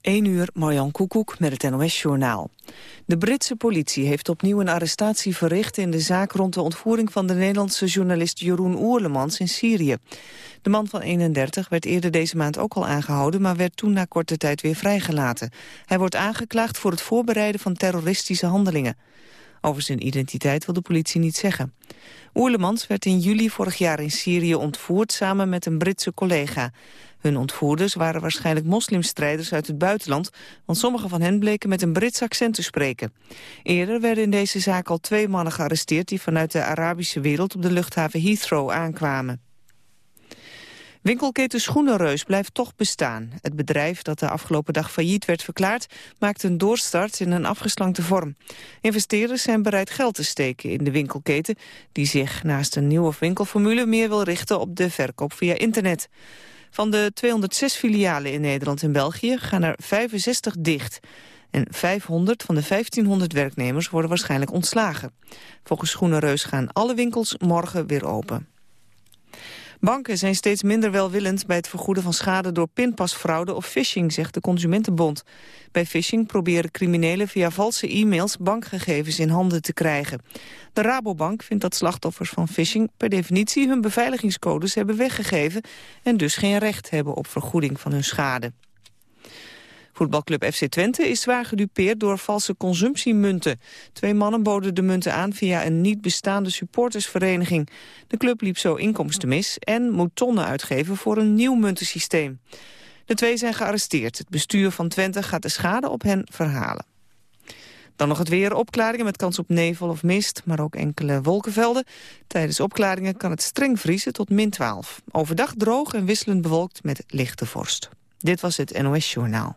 1 uur, Marjan Koekoek met het NOS-journaal. De Britse politie heeft opnieuw een arrestatie verricht... in de zaak rond de ontvoering van de Nederlandse journalist Jeroen Oerlemans in Syrië. De man van 31 werd eerder deze maand ook al aangehouden... maar werd toen na korte tijd weer vrijgelaten. Hij wordt aangeklaagd voor het voorbereiden van terroristische handelingen. Over zijn identiteit wil de politie niet zeggen. Oerlemans werd in juli vorig jaar in Syrië ontvoerd samen met een Britse collega. Hun ontvoerders waren waarschijnlijk moslimstrijders uit het buitenland... want sommige van hen bleken met een Brits accent te spreken. Eerder werden in deze zaak al twee mannen gearresteerd... die vanuit de Arabische wereld op de luchthaven Heathrow aankwamen. Winkelketen Schoenenreus blijft toch bestaan. Het bedrijf dat de afgelopen dag failliet werd verklaard... maakt een doorstart in een afgeslankte vorm. Investeerders zijn bereid geld te steken in de winkelketen... die zich naast een nieuwe winkelformule meer wil richten op de verkoop via internet. Van de 206 filialen in Nederland en België gaan er 65 dicht. En 500 van de 1500 werknemers worden waarschijnlijk ontslagen. Volgens Schoenenreus gaan alle winkels morgen weer open. Banken zijn steeds minder welwillend bij het vergoeden van schade door pinpasfraude of phishing, zegt de Consumentenbond. Bij phishing proberen criminelen via valse e-mails bankgegevens in handen te krijgen. De Rabobank vindt dat slachtoffers van phishing per definitie hun beveiligingscodes hebben weggegeven en dus geen recht hebben op vergoeding van hun schade. Voetbalclub FC Twente is zwaar gedupeerd door valse consumptiemunten. Twee mannen boden de munten aan via een niet bestaande supportersvereniging. De club liep zo inkomsten mis en moet tonnen uitgeven voor een nieuw muntensysteem. De twee zijn gearresteerd. Het bestuur van Twente gaat de schade op hen verhalen. Dan nog het weer, opklaringen met kans op nevel of mist, maar ook enkele wolkenvelden. Tijdens opklaringen kan het streng vriezen tot min 12. Overdag droog en wisselend bewolkt met lichte vorst. Dit was het NOS Journaal.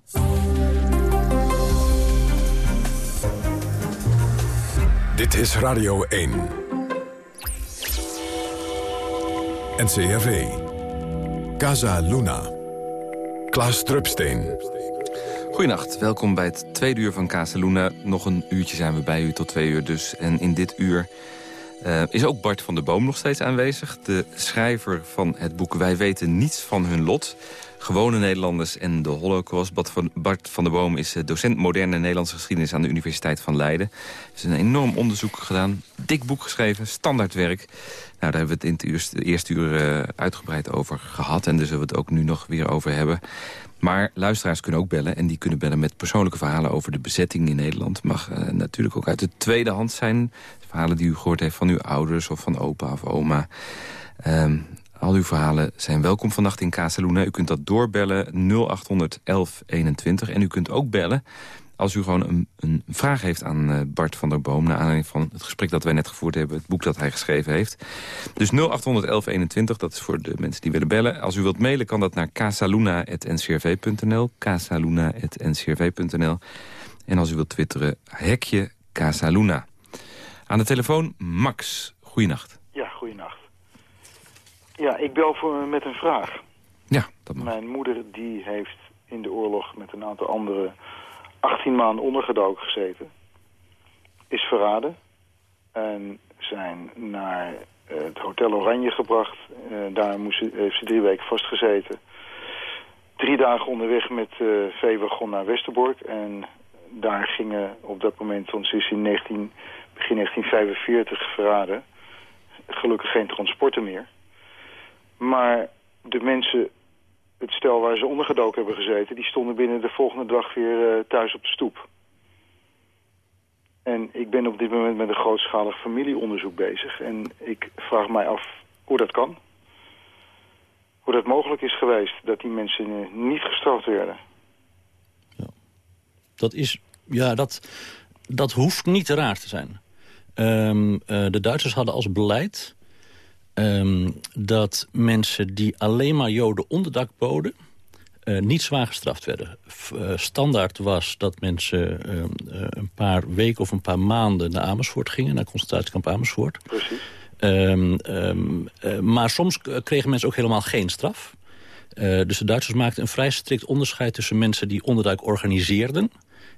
Dit is Radio 1. NCRV. Casa Luna. Klaas Drupsteen. Goedenacht, welkom bij het tweede uur van Casa Luna. Nog een uurtje zijn we bij u, tot twee uur dus. En in dit uur uh, is ook Bart van der Boom nog steeds aanwezig. De schrijver van het boek Wij weten niets van hun lot gewone Nederlanders en de holocaust. Bart van, der Boom is eh, docent moderne Nederlandse geschiedenis... aan de Universiteit van Leiden. Hij heeft een enorm onderzoek gedaan, dik boek geschreven, standaardwerk. Nou, daar hebben we het in het eerste, uur uh, uitgebreid over gehad... en daar zullen we het ook nu nog weer over hebben. Maar luisteraars kunnen ook bellen. En die kunnen bellen met persoonlijke verhalen over de bezetting in Nederland. Mag uh, natuurlijk ook uit de tweede hand zijn. Verhalen die u gehoord heeft van uw ouders of van opa of oma. Um, al uw verhalen zijn welkom vannacht in Casaluna. U kunt dat doorbellen 0800 1121. En u kunt ook bellen als u gewoon een, een vraag heeft aan uh, Bart van der Boom... naar aanleiding van het gesprek dat wij net gevoerd hebben... het boek dat hij geschreven heeft. Dus 0800 1121, dat is voor de mensen die willen bellen. Als u wilt mailen kan dat naar casaluna.ncrv.nl. casaluna.ncrv.nl. En als u wilt twitteren, hekje Casaluna. Aan de telefoon Max. Goeienacht. Ja, ik bel voor, met een vraag. Ja, dat mag. Mijn moeder die heeft in de oorlog met een aantal anderen 18 maanden ondergedoken gezeten. Is verraden. En zijn naar uh, het Hotel Oranje gebracht. Uh, daar moest heeft ze drie weken vastgezeten. Drie dagen onderweg met uh, veewagon naar Westerbork. En daar gingen op dat moment, want ze is in 19, begin 1945 verraden. Gelukkig geen transporten meer. Maar de mensen, het stel waar ze ondergedoken hebben gezeten... die stonden binnen de volgende dag weer uh, thuis op de stoep. En ik ben op dit moment met een grootschalig familieonderzoek bezig. En ik vraag mij af hoe dat kan. Hoe dat mogelijk is geweest dat die mensen uh, niet gestraft werden. Ja. Dat is, ja, dat, dat hoeft niet raar te zijn. Um, uh, de Duitsers hadden als beleid um, dat mensen die alleen maar Joden onderdak boden... Uh, niet zwaar gestraft werden. Uh, standaard was dat mensen uh, een paar weken of een paar maanden naar Amersfoort gingen. Naar concentratiekamp Amersfoort. Precies. Um, um, maar soms kregen mensen ook helemaal geen straf. dus de Duitsers maakten een vrij strikt onderscheid tussen mensen die onderduik organiseerden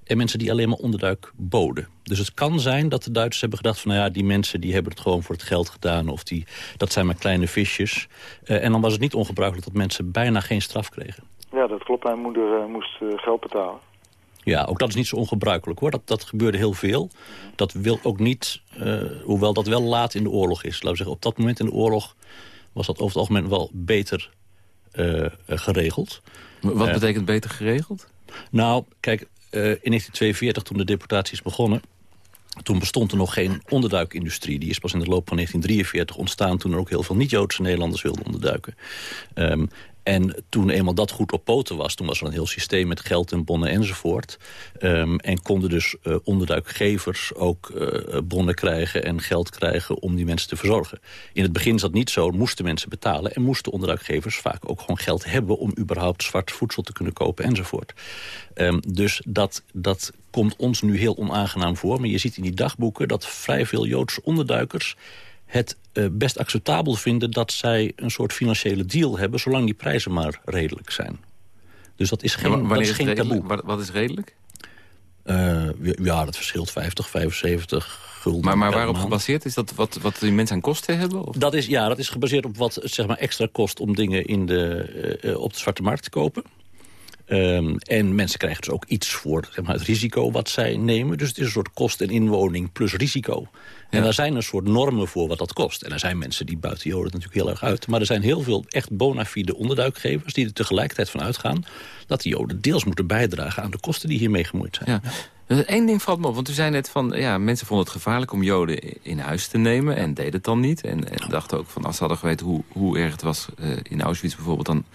en mensen die alleen maar onderduik boden. Dus het kan zijn dat de Duitsers hebben gedacht van... nou ja, die mensen die hebben het gewoon voor het geld gedaan... of die, dat zijn maar kleine visjes. Uh, en dan was het niet ongebruikelijk dat mensen bijna geen straf kregen. Ja, dat klopt. Mijn moeder moest geld betalen. Ja, ook dat is niet zo ongebruikelijk hoor. Dat, dat gebeurde heel veel. Dat wil ook niet, hoewel dat wel laat in de oorlog is. Laten we zeggen, op dat moment in de oorlog was dat over het algemeen wel beter geregeld. Wat betekent beter geregeld? Nou, kijk, in 1942 toen de deportaties begonnen... Toen bestond er nog geen onderduikindustrie. Die is pas in de loop van 1943 ontstaan... toen er ook heel veel niet-Joodse Nederlanders wilden onderduiken. Um, en toen eenmaal dat goed op poten was... toen was er een heel systeem met geld en bonnen enzovoort. Um, en konden dus uh, onderduikgevers ook uh, bonnen krijgen en geld krijgen... om die mensen te verzorgen. In het begin is dat niet zo, moesten mensen betalen... en moesten onderduikgevers vaak ook gewoon geld hebben... om überhaupt zwart voedsel te kunnen kopen enzovoort. Um, dus dat, dat komt ons nu heel onaangenaam voor. Maar je ziet in die dagboeken dat vrij veel Joodse onderduikers het uh, best acceptabel vinden dat zij een soort financiële deal hebben... zolang die prijzen maar redelijk zijn. Dus dat is geen, ja, dat is geen taboe. Wat, wat, is redelijk? Uh, ja, dat verschilt 50, 75 gulden. Maar, maar waarop gebaseerd? Is dat wat, wat die mensen aan kosten hebben? Of? Dat is, ja, dat is gebaseerd op wat zeg maar, extra kost om dingen in de, uh, op de zwarte markt te kopen. Um, en mensen krijgen dus ook iets voor zeg maar, het risico wat zij nemen. Dus het is een soort kost en inwoning plus risico. En daar zijn een soort normen voor wat dat kost. En er zijn mensen die buiten Joden natuurlijk heel erg uit. Maar er zijn heel veel echt bona fide onderduikgevers... die er tegelijkertijd van uitgaan dat die Joden deels moeten bijdragen... aan de kosten die hiermee gemoeid zijn. Ja. Eén ding valt me op, want u zei net van... ja, mensen vonden het gevaarlijk om Joden in huis te nemen... en deden het dan niet. En, en dachten ook van als ze hadden geweten hoe, hoe erg het was uh, in Auschwitz bijvoorbeeld... dan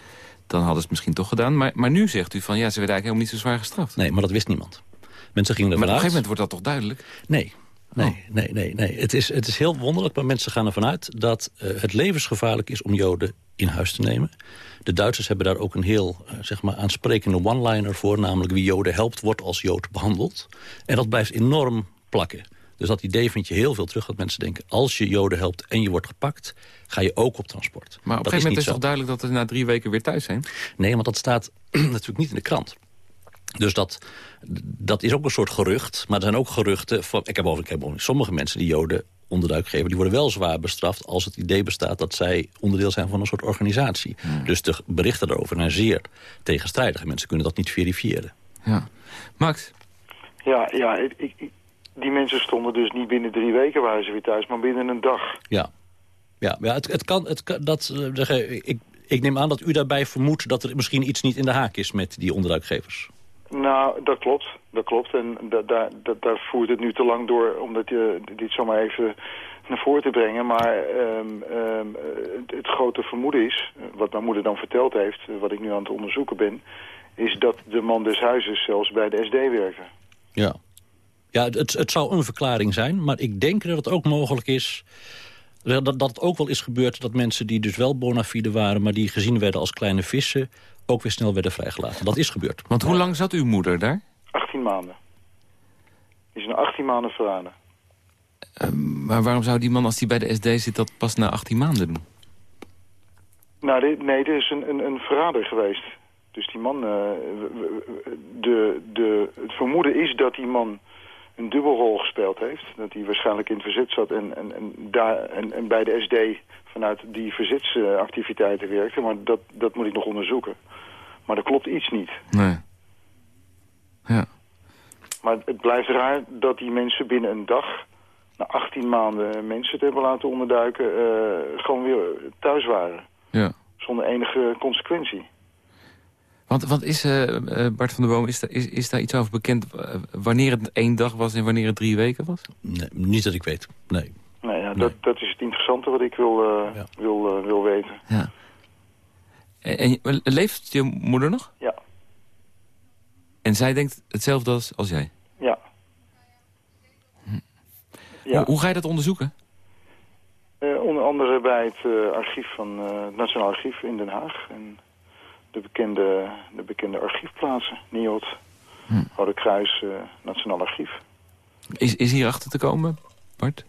dan hadden ze het misschien toch gedaan. Maar, maar nu zegt u van, ja, ze werden eigenlijk helemaal niet zo zwaar gestraft. Nee, maar dat wist niemand. Mensen gingen ervan uit... Maar op een gegeven moment wordt dat toch duidelijk? Nee, Nee, oh. nee, nee, nee. Het, is, het is heel wonderlijk, maar mensen gaan ervan uit... dat uh, het levensgevaarlijk is om Joden in huis te nemen. De Duitsers hebben daar ook een heel uh, zeg maar aansprekende one-liner voor... namelijk wie Joden helpt, wordt als Jood behandeld. En dat blijft enorm plakken. Dus dat idee vind je heel veel terug. Dat mensen denken, als je Joden helpt en je wordt gepakt... ga je ook op transport. Maar op een gegeven moment is, het toch duidelijk dat ze na drie weken weer thuis zijn? Nee, want dat staat natuurlijk niet in de krant. Dus dat, dat is ook een soort gerucht. Maar er zijn ook geruchten... Van, ik heb ook, ik heb ook sommige mensen die Joden onderduik geven... die worden wel zwaar bestraft als het idee bestaat... dat zij onderdeel zijn van een soort organisatie. Dus de berichten daarover zijn zeer tegenstrijdig. Mensen kunnen dat niet verifiëren. Ja. Max? Ja, ja ik, ik, die mensen stonden dus niet binnen drie weken waren ze weer thuis, maar binnen een dag. Ja, ja, ja het, het kan, het kan dat, eh, zeggen, ik, ik neem aan dat u daarbij vermoedt dat er misschien iets niet in de haak is met die onderduikgevers. Nou, dat klopt. Dat klopt. En daar daar voert het nu te lang door om je dit zomaar even naar voren te brengen. Maar um, um, het, het, grote vermoeden is, wat mijn moeder dan verteld heeft, wat ik nu aan het onderzoeken ben, is dat de man des huizes zelfs bij de SD werkte. Ja. Ja, het, het zou een verklaring zijn, maar ik denk dat het ook mogelijk is... Dat, dat het ook wel is gebeurd dat mensen die dus wel bona fide waren... maar die gezien werden als kleine vissen, ook weer snel werden vrijgelaten. Dat is gebeurd. Want hoe lang zat uw moeder daar? 18 maanden. Die is na 18 maanden verraden. Uh, maar waarom zou die man, als hij bij de SD zit, dat pas na 18 maanden doen? Nou, dit, nee, dit is een, een, een verrader geweest. Dus die man, uh, de, de, het vermoeden is dat die man een dubbelrol gespeeld heeft. Dat hij waarschijnlijk in het verzet zat en, en, en, daar, en, en bij de SD vanuit die verzetsactiviteiten werkte. Maar dat, dat moet ik nog onderzoeken. Maar er klopt iets niet. Nee. Ja. Maar het blijft raar dat die mensen binnen een dag... na 18 maanden mensen te hebben laten onderduiken... Uh, gewoon weer thuis waren. Ja. Zonder enige consequentie. Want, want is, uh, Bart van der Boom, is, is, is daar iets over bekend... Uh, wanneer het één dag was en wanneer het drie weken was? Nee, niet dat ik weet, nee. Nee, ja, Dat, dat is het interessante wat ik wil, ja. wil, wil weten. Ja. En, en, leeft je moeder nog? Ja. En zij denkt hetzelfde als, als jij? Ja. Hm. ja. Hoe, hoe, ga je dat onderzoeken? onder andere bij het archief van het Nationaal Archief in Den Haag... En de bekende, de bekende archiefplaatsen. NIOD, hm. Rode Kruis, uh, Nationaal Archief. Is, is hier achter te komen, Bart?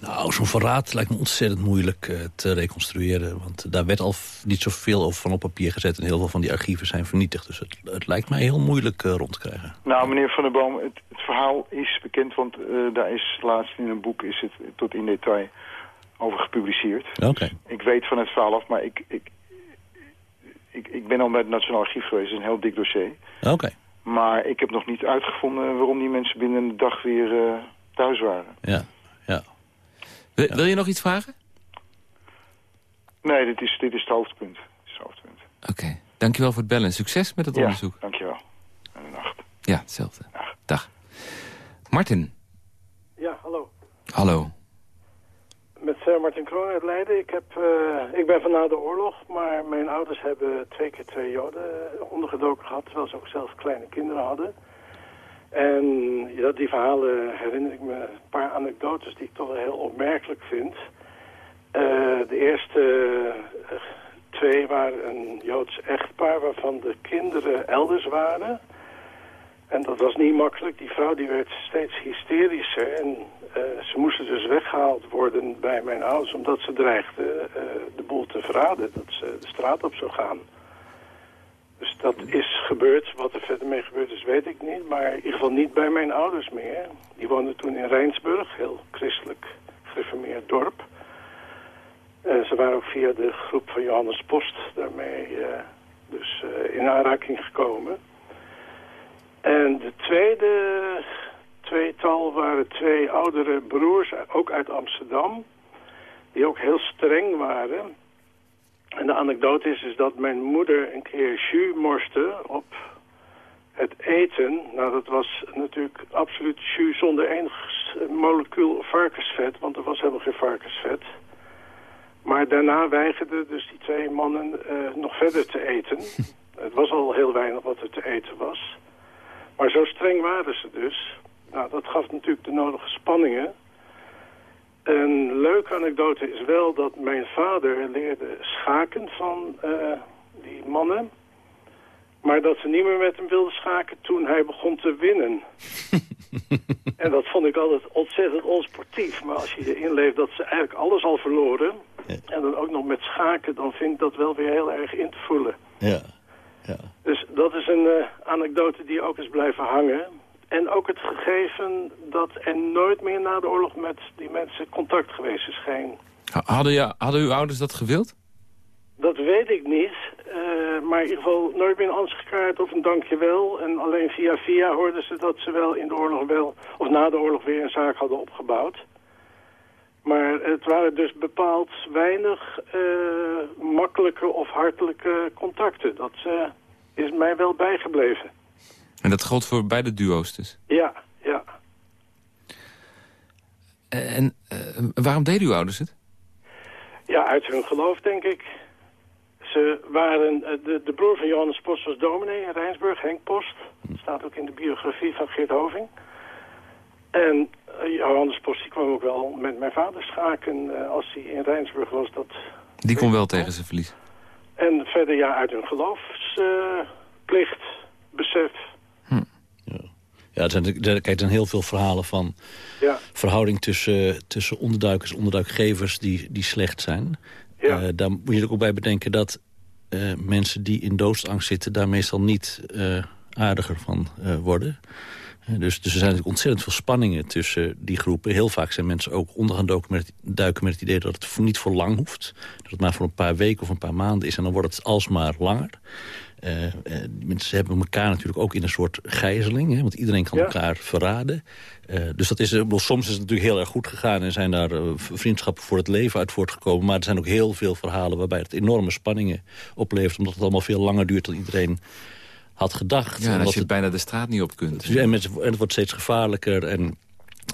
Nou, zo'n verraad lijkt me ontzettend moeilijk uh, te reconstrueren. Want daar werd al niet zoveel over van op papier gezet... en heel veel van die archieven zijn vernietigd. Dus het, het lijkt mij heel moeilijk uh, rond te krijgen. Nou, meneer Van der Boom, het, het verhaal is bekend... want uh, daar is laatst in een boek is het tot in detail over gepubliceerd. Oké. Okay. Dus ik weet van het verhaal af, maar ik, ik, ik, ik ben al bij het Nationaal Archief geweest, het is een heel dik dossier. Oké. Maar ik heb nog niet uitgevonden waarom die mensen binnen een dag weer uh, thuis waren. Ja, ja. Wil, wil, je nog iets vragen? Nee, dit is, dit is het hoofdpunt. Hoofdpunt. Oké, dankjewel voor het bellen. Succes met het ja, onderzoek. dankjewel. En een nacht. Ja, hetzelfde. Dag. Martin. Ja, hallo. Hallo. Met uh, Martin Kroon uit Leiden. Ik, heb, uh, ik ben van na de oorlog, maar mijn ouders hebben twee keer twee joden ondergedoken gehad, terwijl ze ook zelf kleine kinderen hadden. En ja, die verhalen herinner ik me een paar anekdotes die ik toch wel heel opmerkelijk vind. De eerste twee waren een Joods echtpaar waarvan de kinderen elders waren. En dat was niet makkelijk. Die vrouw die werd steeds hysterischer. En uh, ze moesten dus weggehaald worden bij mijn ouders... omdat ze dreigden uh, de boel te verraden. Dat ze de straat op zou gaan. Dus dat is gebeurd. Wat er verder mee gebeurd is, weet ik niet. Maar in ieder geval niet bij mijn ouders meer. Die woonden toen in Rijnsburg. Heel christelijk gereformeerd dorp. Uh, ze waren ook via de groep van Johannes Post daarmee dus in aanraking gekomen... En de tweede tweetal waren twee oudere broers, ook uit Amsterdam, die ook heel streng waren. En de anekdote is, is dat mijn moeder een keer jus morste op het eten. Nou, dat was natuurlijk absoluut jus zonder enig molecuul varkensvet, want er was helemaal geen varkensvet. Maar daarna weigerden dus die twee mannen uh, nog verder te eten. het was al heel weinig wat er te eten was. Maar zo streng waren ze dus. Nou, dat gaf natuurlijk de nodige spanningen. Een leuke anekdote is wel dat mijn vader leerde schaken van uh, die mannen. Maar dat ze niet meer met hem wilden schaken toen hij begon te winnen. en dat vond ik altijd ontzettend onsportief. Maar als je erin leeft dat ze eigenlijk alles al verloren... en dan ook nog met schaken, dan vind ik dat wel weer heel erg in te voelen. Ja. Ja. Dus dat is een uh, anekdote die ook is blijven hangen. En ook het gegeven dat er nooit meer na de oorlog met die mensen contact geweest is. Geen... Hadden, ja, hadden uw ouders dat gewild? Dat weet ik niet. Uh, maar in ieder geval nooit meer een ansichtkaart of een dankjewel. En alleen via via hoorden ze dat ze wel in de oorlog wel... of na de oorlog weer een zaak hadden opgebouwd. Maar het waren dus bepaald weinig uh, makkelijke of hartelijke contacten. Dat uh, is mij wel bijgebleven. En dat geldt voor beide duo's dus? Ja, ja. En uh, waarom deden uw ouders het? Ja, uit hun geloof, denk ik. Ze waren, de, de broer van Johannes Post was dominee in Rijnsburg, Henk Post. Dat staat ook in de biografie van Geert Hoving. En uh, Johannes Post die kwam ook wel met mijn vader schaken uh, als hij in Rijnsburg was. Dat die kon wel tegen zijn verlies. En verder ja, uit hun geloofsplicht, besef. Hm. Ja, ja er, zijn, kijk, er zijn heel veel verhalen van ja. verhouding tussen, tussen onderduikers en onderduikgevers die, die slecht zijn. Ja. Uh, daar moet je er ook bij bedenken dat mensen die in doodsangst zitten... daar meestal niet aardiger van worden. Dus, dus er zijn natuurlijk ontzettend veel spanningen tussen die groepen. Heel vaak zijn mensen ook onder gaan met, duiken met het idee dat het niet voor lang hoeft. Dat het maar voor een paar weken of een paar maanden is en dan wordt het alsmaar langer. Uh, uh, mensen hebben elkaar natuurlijk ook in een soort gijzeling. Hè, want iedereen kan Ja. elkaar verraden. Uh, dus dat is, wel, soms is het natuurlijk heel erg goed gegaan... en zijn daar uh, vriendschappen voor het leven uit voortgekomen. Maar er zijn ook heel veel verhalen waarbij het enorme spanningen oplevert... omdat het allemaal veel langer duurt dan iedereen had gedacht. Ja, als je het- bijna de straat niet op kunt. en, en het wordt steeds gevaarlijker en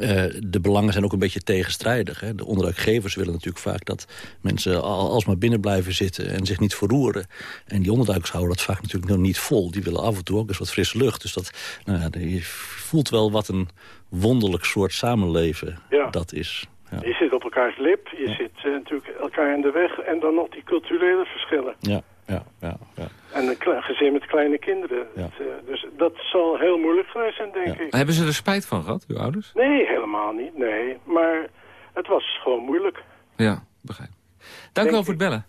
eh, de belangen zijn ook een beetje tegenstrijdig. Hè. De onderduikgevers willen natuurlijk vaak dat mensen al, alsmaar binnen blijven zitten en zich niet verroeren. En die onderduikers houden dat vaak natuurlijk nog niet vol. Die willen af en toe ook eens wat frisse lucht. Dus dat, nou ja, je voelt wel wat een wonderlijk soort samenleven Ja. dat is. Ja. Je zit op elkaars lip, je zit eh, natuurlijk elkaar in de weg en dan nog die culturele verschillen. Ja, ja, ja, ja. En een gezin met kleine kinderen. Ja. Eh, dus dat zal heel moeilijk geweest zijn, denk Ja. ik. Hebben ze er spijt van gehad, uw ouders? Nee, helemaal niet, nee. Maar het was gewoon moeilijk. Ja, begrijp. Dank u wel voor het bellen.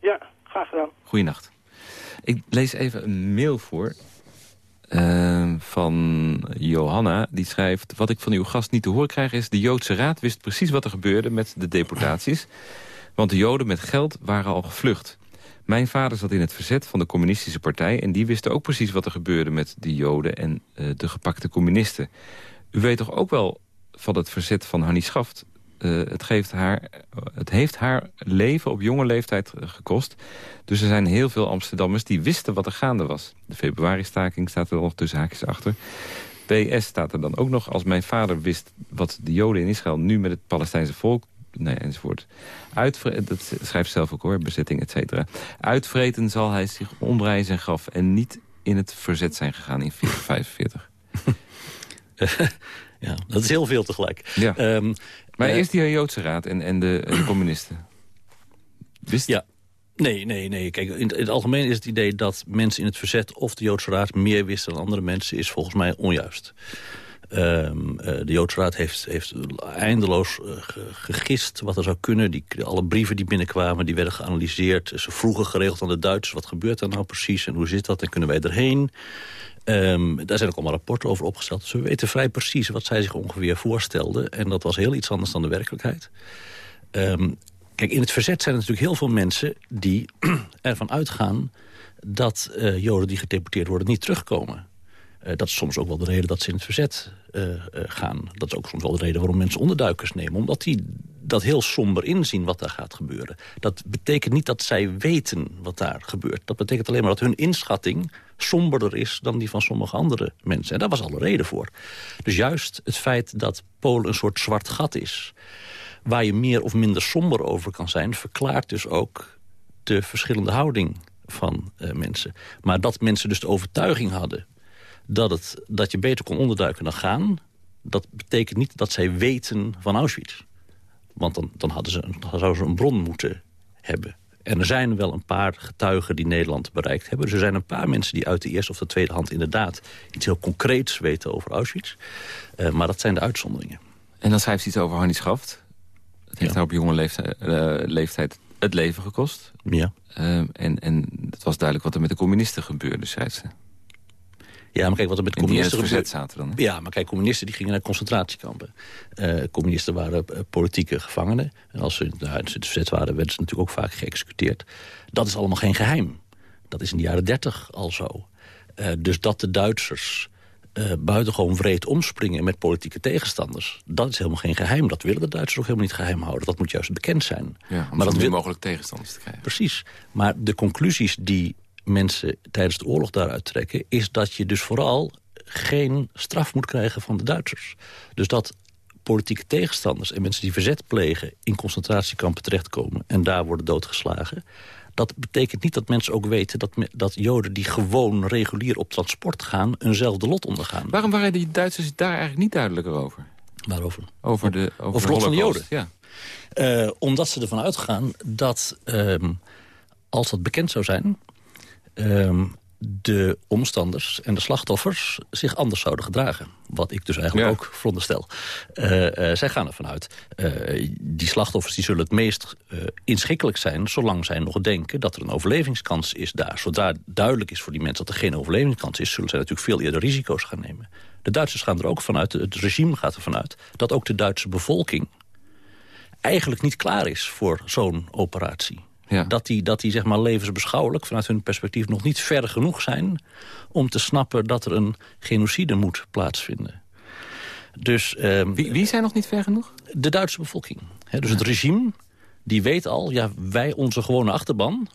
Ja, graag gedaan. Goeienacht. Ik lees even een mail voor eh, van Johanna. Die schrijft... Wat ik van uw gast niet te horen krijg is... de Joodse Raad wist precies wat er gebeurde met de deportaties. Want de Joden met geld waren al gevlucht. Mijn vader zat in het verzet van de communistische partij... en die wisten ook precies wat er gebeurde met de joden en uh, de gepakte communisten. U weet toch ook wel van het verzet van Hannie Schaft... Uh, het, geeft haar, het heeft haar leven op jonge leeftijd gekost. Dus er zijn heel veel Amsterdammers die wisten wat er gaande was. De februari-staking staat er nog tussen haakjes achter. PS staat er dan ook nog. Als mijn vader wist wat de Joden in Israël nu met het Palestijnse volk nee, enzovoort. Uitvreten, dat schrijft zelf ook hoor, bezetting, et cetera. Uitvreten zal hij zich omdraaien zijn graf... en niet in het verzet zijn gegaan in 1945. ja, dat is heel veel tegelijk. Ja. Um, maar uh, eerst die Joodse Raad en, en, de, en de communisten. Wist... Ja, Nee, nee, nee. Kijk, in, het algemeen is het idee dat mensen in het verzet... of de Joodse Raad meer wisten dan andere mensen... is volgens mij onjuist. Um, uh, de Joodse Raad heeft, heeft eindeloos uh, gegist wat er zou kunnen. Die, alle brieven die binnenkwamen, die werden geanalyseerd. Ze vroegen geregeld aan de Duitsers, wat gebeurt er nou precies... en hoe zit dat en kunnen wij erheen? Um, daar zijn ook allemaal rapporten over opgesteld. Dus we weten vrij precies wat zij zich ongeveer voorstelden. En dat was heel iets anders dan de werkelijkheid. Um, Kijk, in het verzet zijn er natuurlijk heel veel mensen die ervan uitgaan... dat uh, Joden die gedeporteerd worden niet terugkomen. Uh, dat is soms ook wel de reden dat ze in het verzet uh, gaan. Dat is ook soms wel de reden waarom mensen onderduikers nemen. Omdat die dat heel somber inzien wat daar gaat gebeuren. Dat betekent niet dat zij weten wat daar gebeurt. Dat betekent alleen maar dat hun inschatting somberder is dan die van sommige andere mensen. En daar was alle reden voor. Dus juist het feit dat Polen een soort zwart gat is waar je meer of minder somber over kan zijn... verklaart dus ook de verschillende houding van mensen. Maar dat mensen dus de overtuiging hadden... Dat, het, dat je beter kon onderduiken dan gaan... dat betekent niet dat zij weten van Auschwitz. Want dan, dan, hadden ze, dan zouden ze een bron moeten hebben. En er zijn wel een paar getuigen die Nederland bereikt hebben. Dus er zijn een paar mensen die uit de eerste of de tweede hand inderdaad... iets heel concreets weten over Auschwitz. Uh, maar dat zijn de uitzonderingen. En dan schrijft hij iets over Hannie Schaft. Het heeft haar op jonge leeftijd, uh, leeftijd, het leven gekost. Ja. Uh, en, en het was duidelijk wat er met de communisten gebeurde, zei ze. Ja, maar kijk, wat er met communisten gebeurde... zaten dan. Hè? Ja, maar kijk, communisten die gingen naar concentratiekampen. Uh, communisten waren uh, politieke gevangenen. En als ze nou, in het verzet waren, werden ze natuurlijk ook vaak geëxecuteerd. Dat is allemaal geen geheim. Dat is in de jaren dertig al zo. Uh, dus dat de Duitsers buitengewoon wreed omspringen met politieke tegenstanders. Dat is helemaal geen geheim. Dat willen de Duitsers ook helemaal niet geheim houden. Dat moet juist bekend zijn. Ja, om maar dat wil... mogelijk tegenstanders te krijgen. Precies. Maar de conclusies die mensen tijdens de oorlog daaruit trekken... is dat je dus vooral geen straf moet krijgen van de Duitsers. Dus dat politieke tegenstanders en mensen die verzet plegen... in concentratiekampen terechtkomen en daar worden doodgeslagen dat betekent niet dat mensen ook weten dat, dat Joden die gewoon regulier op transport gaan... eenzelfde lot ondergaan. Waarom waren die Duitsers daar eigenlijk niet duidelijker over? Waarover? Over de, over, over lot van de Joden. Ja. Uh, omdat ze ervan uitgaan dat um, als dat bekend zou zijn... Um, de omstanders en de slachtoffers zich anders zouden gedragen. Wat ik dus eigenlijk ja. ook veronderstel. Uh, uh, zij gaan ervan uit. Uh, die slachtoffers die zullen het meest inschikkelijk zijn... zolang zij nog denken dat er een overlevingskans is daar. Zodra duidelijk is voor die mensen dat er geen overlevingskans is... zullen zij natuurlijk veel eerder risico's gaan nemen. De Duitsers gaan er ook vanuit, het regime gaat ervan uit... dat ook de Duitse bevolking eigenlijk niet klaar is voor zo'n operatie. Ja. Dat die, dat die zeg maar levensbeschouwelijk vanuit hun perspectief nog niet ver genoeg zijn... om te snappen dat er een genocide moet plaatsvinden. Dus, um, wie, wie zijn nog niet ver genoeg? De Duitse bevolking. He, dus ja. het regime, die weet al, ja, wij, onze gewone achterban...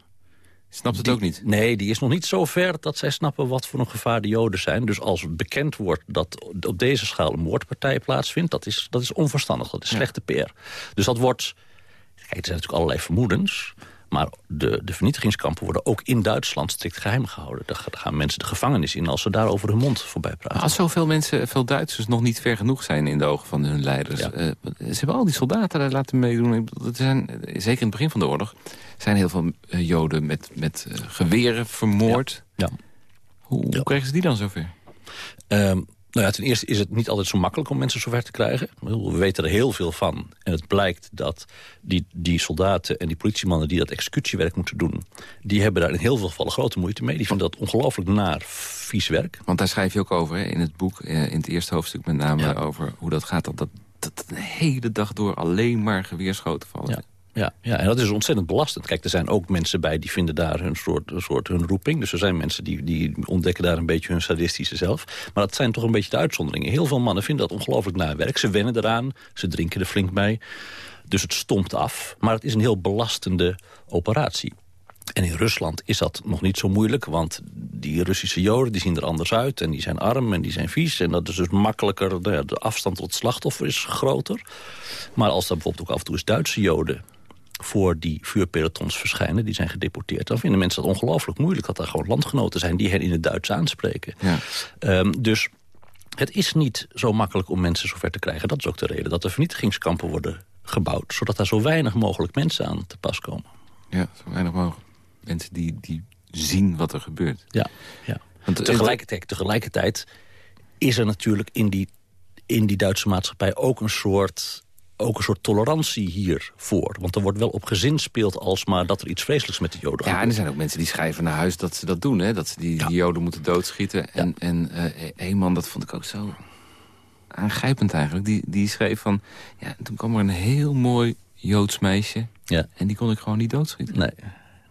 Snapt het die, ook niet? Nee, die is nog niet zo ver dat zij snappen wat voor een gevaar de Joden zijn. Dus als bekend wordt dat op deze schaal een moordpartij plaatsvindt... dat is, dat is onverstandig, dat is slechte ja. PR. Dus dat wordt... Kijk, er zijn natuurlijk allerlei vermoedens... Maar de, de vernietigingskampen worden ook in Duitsland strikt geheim gehouden. Daar gaan mensen de gevangenis in als ze daar over hun mond voorbij praten. Als zoveel mensen, veel Duitsers nog niet ver genoeg zijn in de ogen van hun leiders. Ja. Uh, ze hebben al die soldaten daar laten meedoen. Dat zijn, zeker in het begin van de oorlog zijn heel veel uh, Joden met, met uh, geweren vermoord. Ja. Ja. Hoe, hoe kregen ze die dan zover? Um, nou ja, ten eerste is het niet altijd zo makkelijk om mensen zover te krijgen. We weten er heel veel van. En het blijkt dat die, die soldaten en die politiemannen die dat executiewerk moeten doen... die hebben daar in heel veel gevallen grote moeite mee. Die vinden dat ongelooflijk naar vies werk. Want daar schrijf je ook over hè, in het boek, eh, in het eerste hoofdstuk met name... Ja. over hoe dat gaat, dat, dat, dat de hele dag door alleen maar geweerschoten vallen. Ja. Ja, ja, en dat is ontzettend belastend. Kijk, er zijn ook mensen bij die vinden daar hun soort, soort hun roeping. Dus er zijn mensen die, die ontdekken daar een beetje hun sadistische zelf. Maar dat zijn toch een beetje de uitzonderingen. Heel veel mannen vinden dat ongelooflijk naar werk. Ze wennen eraan, ze drinken er flink bij. Dus het stompt af. Maar het is een heel belastende operatie. En in Rusland is dat nog niet zo moeilijk, want die Russische joden die zien er anders uit... en die zijn arm en die zijn vies en dat is dus makkelijker... de afstand tot slachtoffer is groter. Maar als er bijvoorbeeld ook af en toe eens Duitse joden voor die vuurpelotons verschijnen, die zijn gedeporteerd... dan vinden mensen dat ongelooflijk moeilijk... dat er gewoon landgenoten zijn die hen in het Duits aanspreken. Ja. Um, dus het is niet zo makkelijk om mensen zover te krijgen. Dat is ook de reden dat er vernietigingskampen worden gebouwd... zodat daar zo weinig mogelijk mensen aan te pas komen. Ja, zo weinig mogelijk mensen die, die zien wat er gebeurt. Ja, ja. Want tegelijkertijd, tegelijkertijd is er natuurlijk in die, in die Duitse maatschappij ook een soort ook een soort tolerantie hiervoor. Want er wordt wel op gezinspeeld alsmaar dat er iets vreselijks met de joden. Ja, en er zijn ook mensen die schrijven naar huis dat ze dat doen. Hè? Dat ze die, die joden moeten doodschieten. En, en uh, een man, dat vond ik ook zo aangrijpend eigenlijk. Die, die schreef van... Ja, toen kwam er een heel mooi Joods meisje. Ja. En die kon ik gewoon niet doodschieten. Nee,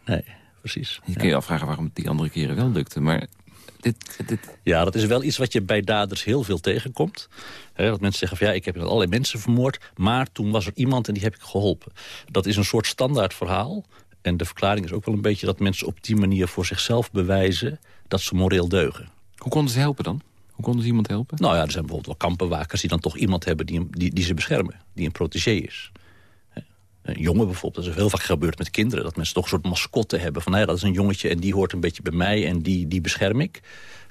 nee precies. Je kun je afvragen waarom het die andere keren wel lukte. Maar dit, dit... Ja, dat is wel iets wat je bij daders heel veel tegenkomt. dat mensen zeggen van ja, ik heb allerlei mensen vermoord... maar toen was er iemand en die heb ik geholpen. Dat is een soort standaard verhaal. En de verklaring is ook wel een beetje dat mensen op die manier voor zichzelf bewijzen... dat ze moreel deugen. Hoe konden ze helpen dan? Hoe konden ze iemand helpen? Nou ja, er zijn bijvoorbeeld wel kampenwakers die dan toch iemand hebben die, die, die ze beschermen. Die een protégé is. Een jongen bijvoorbeeld, dat is heel vaak gebeurd met kinderen... dat mensen toch een soort mascotte hebben van... Nou ja, dat is een jongetje en die hoort een beetje bij mij en die, die bescherm ik.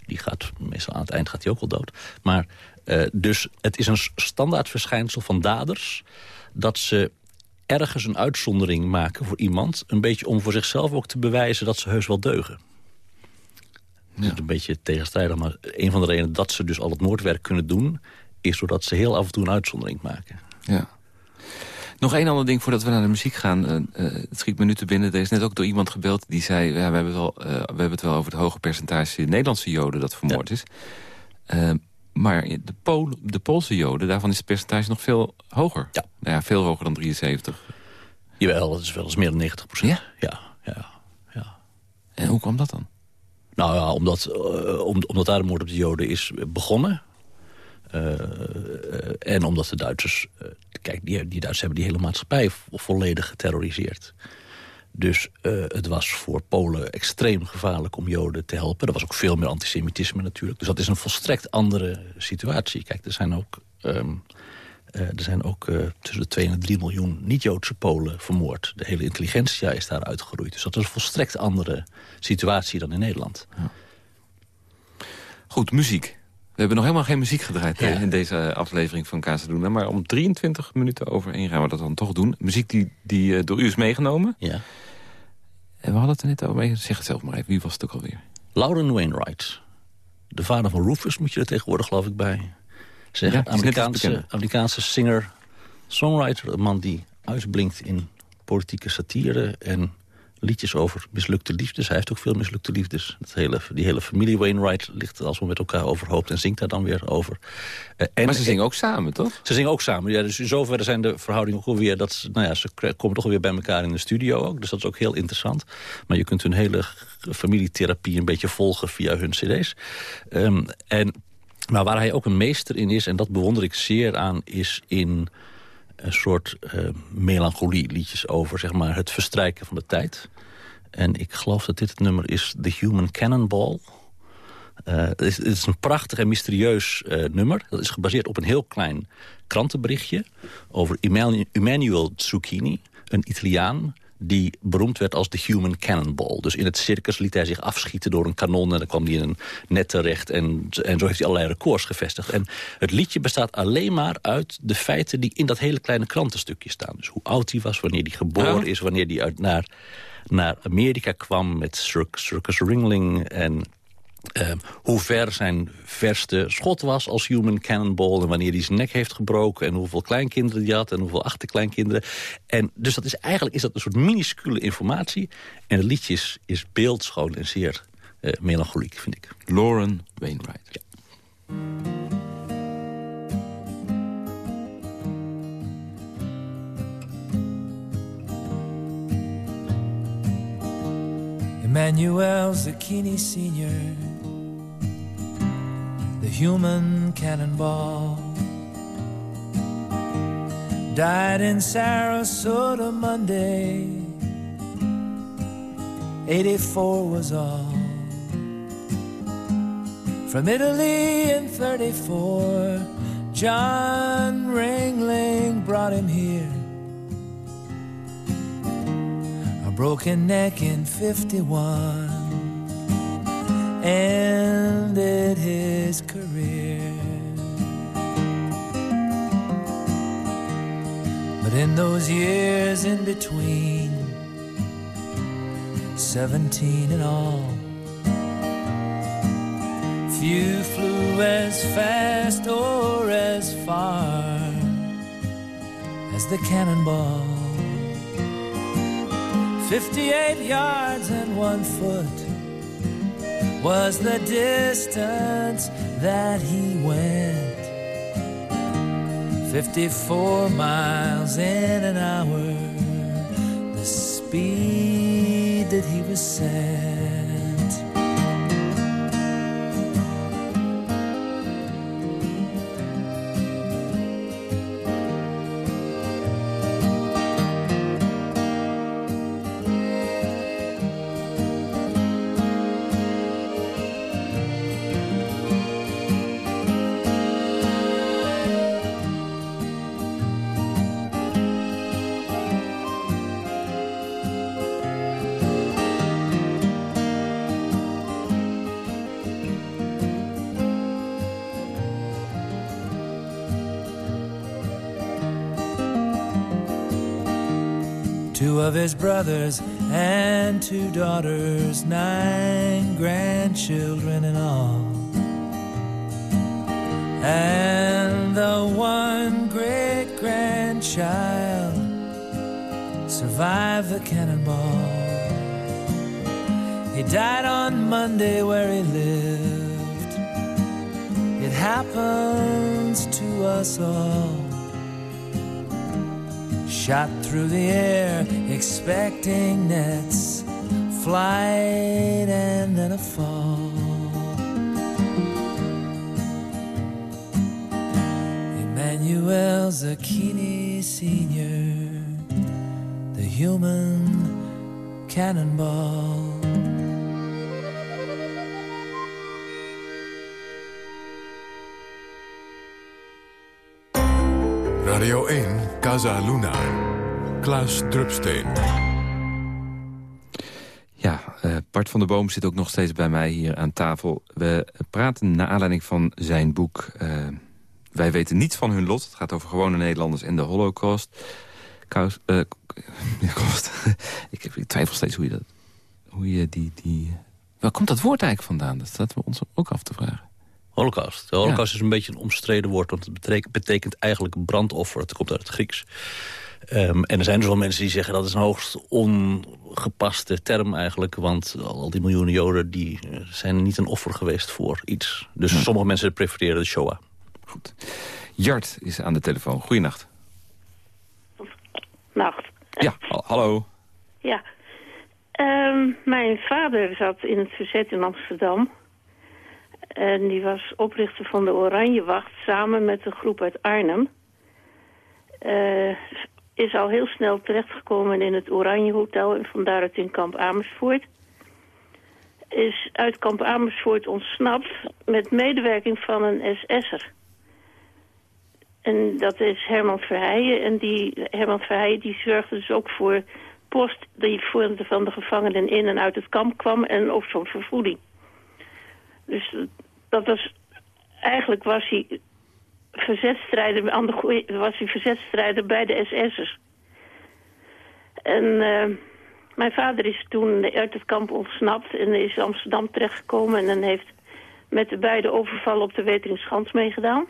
Die gaat, meestal aan het eind gaat hij ook wel dood. Maar uh, dus het is een standaard verschijnsel van daders... dat ze ergens een uitzondering maken voor iemand... een beetje om voor zichzelf ook te bewijzen dat ze heus wel deugen. Ja. Dat is een beetje tegenstrijdig, maar een van de redenen dat ze dus al het moordwerk kunnen doen... is doordat ze heel af en toe een uitzondering maken. Ja. Nog één ander ding voordat we naar de muziek gaan. Uh, het schiet me nu te binnen. Er is net ook door iemand gebeld die zei... Ja, we, hebben wel, uh, we hebben het wel over het hoge percentage Nederlandse joden dat vermoord is. maar de, Pool, de Poolse joden, daarvan is het percentage nog veel hoger. Ja. Nou ja, veel hoger dan 73. Jawel, dat is wel eens meer dan 90 procent. Ja? Ja, ja, ja. En hoe kwam dat dan? Nou ja, omdat, omdat daar de moord op de joden is begonnen. Uh, en omdat de Duitsers... Uh, kijk, die, die Duitsers hebben die hele maatschappij volledig geterroriseerd. Dus het was voor Polen extreem gevaarlijk om Joden te helpen. Er was ook veel meer antisemitisme natuurlijk. Dus dat is een volstrekt andere situatie. Kijk, er zijn ook, um, er zijn ook tussen de 2 en 3 miljoen niet-Joodse Polen vermoord. De hele intelligentia is daar uitgeroeid. Dus dat is een volstrekt andere situatie dan in Nederland. Ja. Goed, muziek. We hebben nog helemaal geen muziek gedraaid in deze aflevering van Casaluna. Maar om 23 minuten over één gaan we dat dan toch doen. Muziek die, die uh, door u is meegenomen. Ja. En we hadden het er net over. Zeg het zelf maar even. Wie was het ook alweer? Lauren Wainwright. De vader van Rufus moet je er tegenwoordig geloof ik bij zeggen. Ja, Amerikaanse, Amerikaanse singer, songwriter. Een man die uitblinkt in politieke satire en liedjes over mislukte liefdes. Hij heeft ook veel mislukte liefdes. Het hele, die hele familie Wainwright ligt als we met elkaar overhoopt en zingt daar dan weer over. Uh, en, maar ze zingen ook samen, toch? Ze zingen ook samen. Ja, dus in zoverre zijn de verhoudingen ook alweer... Dat ze, nou ja, ze komen toch weer bij elkaar in de studio ook. Dus dat is ook heel interessant. Maar je kunt hun hele familietherapie een beetje volgen via hun cd's. Um, en, maar waar hij ook een meester in is, en dat bewonder ik zeer aan... is in een soort uh, melancholie liedjes over zeg maar, het verstrijken van de tijd. En ik geloof dat dit het nummer is The Human Cannonball. Uh, het, is, een prachtig en mysterieus uh, nummer. Dat is gebaseerd op een heel klein krantenberichtje... over Emmanuel Zucchini, een Italiaan die beroemd werd als de Human Cannonball. Dus in het circus liet hij zich afschieten door een kanon... en dan kwam hij in een net terecht en, en zo heeft hij allerlei records gevestigd. En het liedje bestaat alleen maar uit de feiten... die in dat hele kleine krantenstukje staan. Dus hoe oud hij was, wanneer hij geboren is... wanneer hij uit naar, naar Amerika kwam met Circus Ringling... en Ehm, hoe ver zijn verste schot was als human cannonball... en wanneer hij zijn nek heeft gebroken... en hoeveel kleinkinderen die had en hoeveel achterkleinkinderen. En dus dat is eigenlijk is dat een soort minuscule informatie. En het liedje is, beeldschoon en zeer eh, melancholiek, vind ik. Lauren Wainwright. Ja. Emmanuel human cannonball, died in Sarasota Monday. 84 was all. From Italy in 34, John Ringling brought him here. A broken neck in 51 ended his career. But in those years in between, 17 in all, few flew as fast or as far as the cannonball. 58 yards and one foot was the distance that he went. 54 miles in an hour, the speed that he was set. Two of his brothers and two daughters, nine grandchildren in all. And the one great grandchild survived the cannonball. He died on Monday where he lived. It happens to us all. Shot through the air, expecting nets, flight, and then a fall. Emmanuel Zucchini Sr., the human cannonball. Radio 1, Casa Luna. Klaas Drupsteen. Ja, eh, Bart van der Boom zit ook nog steeds bij mij hier aan tafel. We praten naar aanleiding van zijn boek... eh, Wij weten niets van hun lot. Het gaat over gewone Nederlanders en de holocaust. Kous, eh, kost. ik, twijfel steeds hoe je dat... Hoe je die, die... Waar komt dat woord eigenlijk vandaan? Dat staat we ons ook af te vragen. Holocaust. De holocaust is een beetje een omstreden woord, want het betekent, betekent eigenlijk een brandoffer. Het komt uit het Grieks. Ehm, en er zijn dus wel mensen die zeggen dat is een hoogst ongepaste term eigenlijk. Want al die miljoenen Joden die eh, zijn niet een offer geweest voor iets. Dus sommige mensen prefereren de Shoah. Goed. Jart is aan de telefoon. Goeienacht. Nacht. Ja, ha- hallo. Ja. Ehm, mijn vader zat in het verzet in Amsterdam. En die was oprichter van de Oranjewacht samen met een groep uit Arnhem. Eh, is al heel snel terechtgekomen in het Oranje Hotel en van daaruit in kamp Amersfoort. Is uit kamp Amersfoort ontsnapt met medewerking van een SS'er. En dat is Herman Verheijen. En die Herman Verheijen die zorgde dus ook voor post die voor de, van de gevangenen in en uit het kamp kwam en ook zo'n vervoeding. Dus dat was, eigenlijk was hij verzetstrijder, was hij verzetstrijder bij de SS'ers. En eh, mijn vader is toen uit het kamp ontsnapt en is in Amsterdam terechtgekomen en heeft met de beide overvallen op de Weteringschans meegedaan.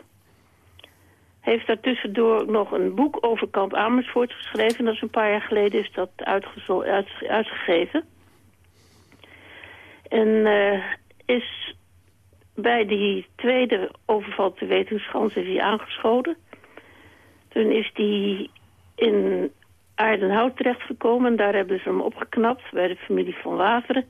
Heeft daartussendoor nog een boek over kamp Amersfoort geschreven. Dat is een paar jaar geleden is dat uitgegeven. En eh, is bij die tweede overval op de Weteringschans is hij aangeschoten. Toen is hij in Aardenhout terechtgekomen. Daar hebben ze hem opgeknapt bij de familie van Waveren.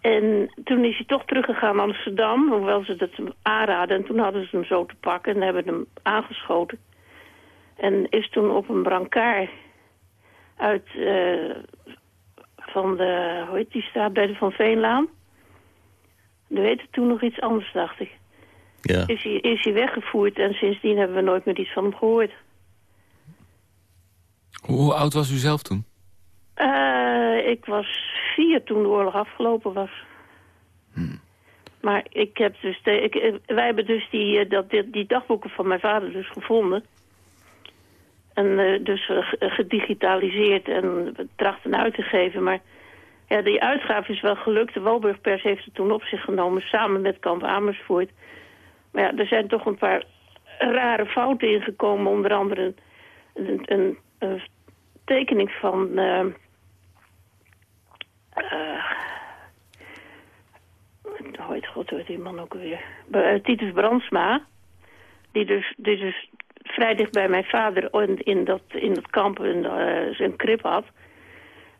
En toen is hij toch teruggegaan naar Amsterdam, hoewel ze dat hem aanraden. En toen hadden ze hem zo te pakken en hebben hem aangeschoten. En is toen op een brancard uit uh, van de, hoe heet die straat, bij de Van Veenlaan. Er heette toen nog iets anders, dacht ik. Ja. Is, hij, is hij weggevoerd en sindsdien hebben we nooit meer iets van hem gehoord. Hoe oud was u zelf toen? Uh, ik was vier toen de oorlog afgelopen was. Hmm. Maar ik heb dus de, ik, wij hebben dus die, dat, die, die, dagboeken van mijn vader dus gevonden. En uh, dus gedigitaliseerd en trachten uit te geven. Maar ja, die uitgave is wel gelukt. De Walburgpers heeft het toen op zich genomen samen met Kamp Amersfoort. Maar ja, er zijn toch een paar rare fouten ingekomen. Onder andere een, een, tekening van... Uh, heet god, die man ook weer? Uh, Titus Brandsma. Die dus, die dus vrij dicht bij mijn vader in, in, dat, in dat kamp een, uh, zijn krib had.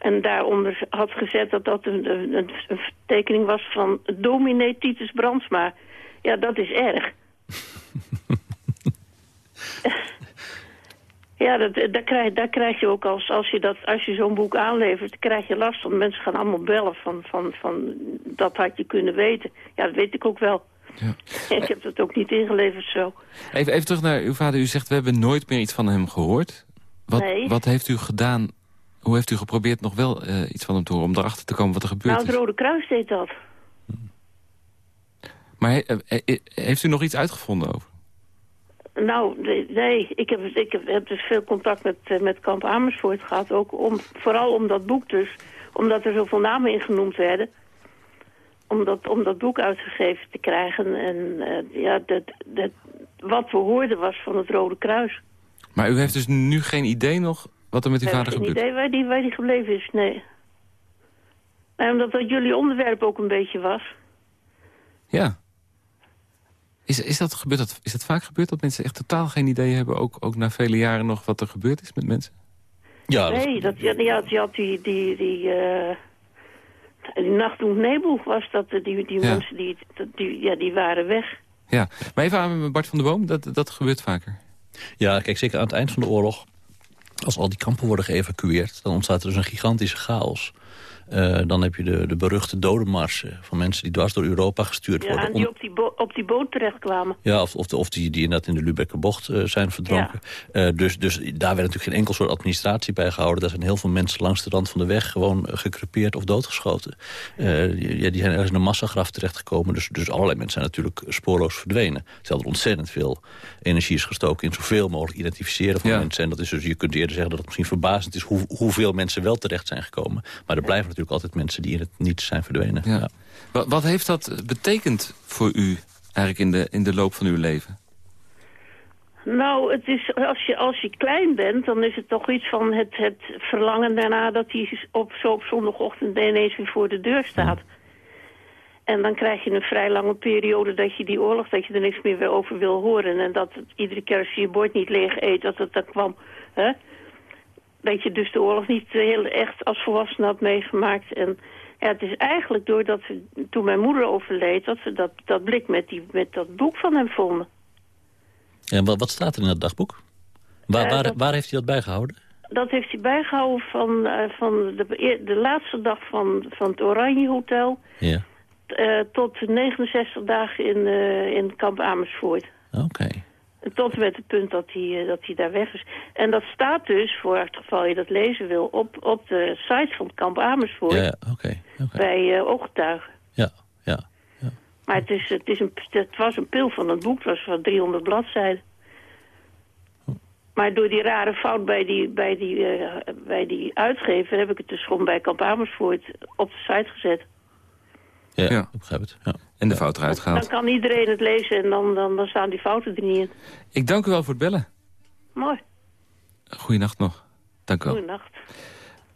En daaronder had gezet dat dat een, een, een tekening was van dominee Titus Brandsma. Ja, dat is erg. ja, dat, daar, krijg, daar krijg je ook als, als je, dat, als je zo'n boek aanlevert, krijg je last van. Mensen gaan allemaal bellen van, van, van dat had je kunnen weten. Ja, dat weet ik ook wel. Ja. Ik heb dat ook niet ingeleverd zo. Even, even terug naar uw vader. U zegt, we hebben nooit meer iets van hem gehoord. Wat, Nee. wat heeft u gedaan? Hoe heeft u geprobeerd nog wel eh, iets van hem te horen... om erachter te komen wat er gebeurd Nou, het? Rode Kruis deed dat. Maar he- eh, eh, heeft u nog iets uitgevonden over? Nou, nee, ik, heb, ik heb, heb dus veel contact met, met kamp Amersfoort gehad. Ook om, vooral om dat boek dus. Omdat er zoveel namen in genoemd werden. Om dat, om dat boek uitgegeven te krijgen. En ja, dat, dat, wat we hoorden was van het Rode Kruis. Maar u heeft dus nu geen idee nog wat er met uw Ik heb vader geen gebeurt? idee waar die, waar die gebleven is, nee. Nee, omdat dat jullie onderwerp ook een beetje was. Ja. Is, is, dat gebeurd, dat, is dat vaak gebeurd dat mensen echt totaal geen idee hebben... Ook, ook na vele jaren nog wat er gebeurd is met mensen? Ja, Nee, dat, ja, had, die, had die, die, die, eh, die nacht toen nebel was dat, eh, die, die Ja. mensen die, die, ja, die waren weg. Ja. Maar even aan Bart van der Boom, dat, dat gebeurt vaker. Ja, kijk, zeker aan het eind van de oorlog... als al die kampen worden geëvacueerd... dan ontstaat er dus een gigantische chaos. Eh, dan heb je de, de beruchte dodenmarsen van mensen die dwars door Europa gestuurd Ja, worden. en om- die op die, op die boot terechtkwamen. Ja, of, of, de- of die, die inderdaad in de Lübecker bocht eh, zijn verdronken. Eh, dus, dus daar werd natuurlijk geen enkel soort administratie bij gehouden. Daar zijn heel veel mensen langs de rand van de weg gewoon eh, gecrepeerd of doodgeschoten. Eh, die, ja, die zijn ergens in een massagraf terechtgekomen. Dus, dus allerlei mensen zijn natuurlijk spoorloos verdwenen. Terwijl er ontzettend veel energie is gestoken in zoveel mogelijk identificeren van Ja. mensen. En dat is dus, je kunt eerder zeggen dat het misschien verbazend is hoe, hoeveel mensen wel terecht zijn gekomen. Maar er blijven natuurlijk altijd mensen die in het niets zijn verdwenen. Ja. Ja. Wat, wat heeft dat betekend voor u eigenlijk in de, in de loop van uw leven? Nou, het is, als, je, als je klein bent, dan is het toch iets van het, het verlangen daarna dat hij op, zo op zondagochtend ineens weer voor de deur staat. En dan krijg je een vrij lange periode dat je die oorlog, dat je er niks meer over wil horen. En dat het, iedere keer als je je bord niet leeg eet, dat het dan kwam. Hè? Dat je dus de oorlog niet heel echt als volwassene had meegemaakt. En ja, het is eigenlijk doordat we, toen mijn moeder overleed, dat we dat, dat blik met, die, met dat boek van hem vonden. En wat, wat staat er in dat dagboek? Waar, Eh, waar, dat- waar heeft hij dat bijgehouden? Dat heeft hij bijgehouden van, eh, van de, de laatste dag van, van het Oranje Hotel... Ja, eh, tot 69 dagen in, eh, in kamp Amersfoort. oké. Tot en met het punt dat hij, eh, dat hij daar weg is. En dat staat dus, voor het geval je dat lezen wil... op, op de site van het kamp Amersfoort Ja, ja, oké. oké. bij eh, ooggetuigen. Ja, ja. Maar het, is, het, is een, het was een pil van het boek, het was van 300 bladzijden. Maar door die rare fout bij die, bij die, eh, bij die uitgever... heb ik het dus gewoon bij Kamp Amersfoort op de site gezet. Ja, Ja. ik begrijp het. Ja. En de fout eruit Dan gehaald. kan iedereen het lezen en dan, dan, dan staan die fouten er niet in. Ik dank u wel voor het bellen. Mooi. Goeienacht nog. Dank u wel. Goedenacht.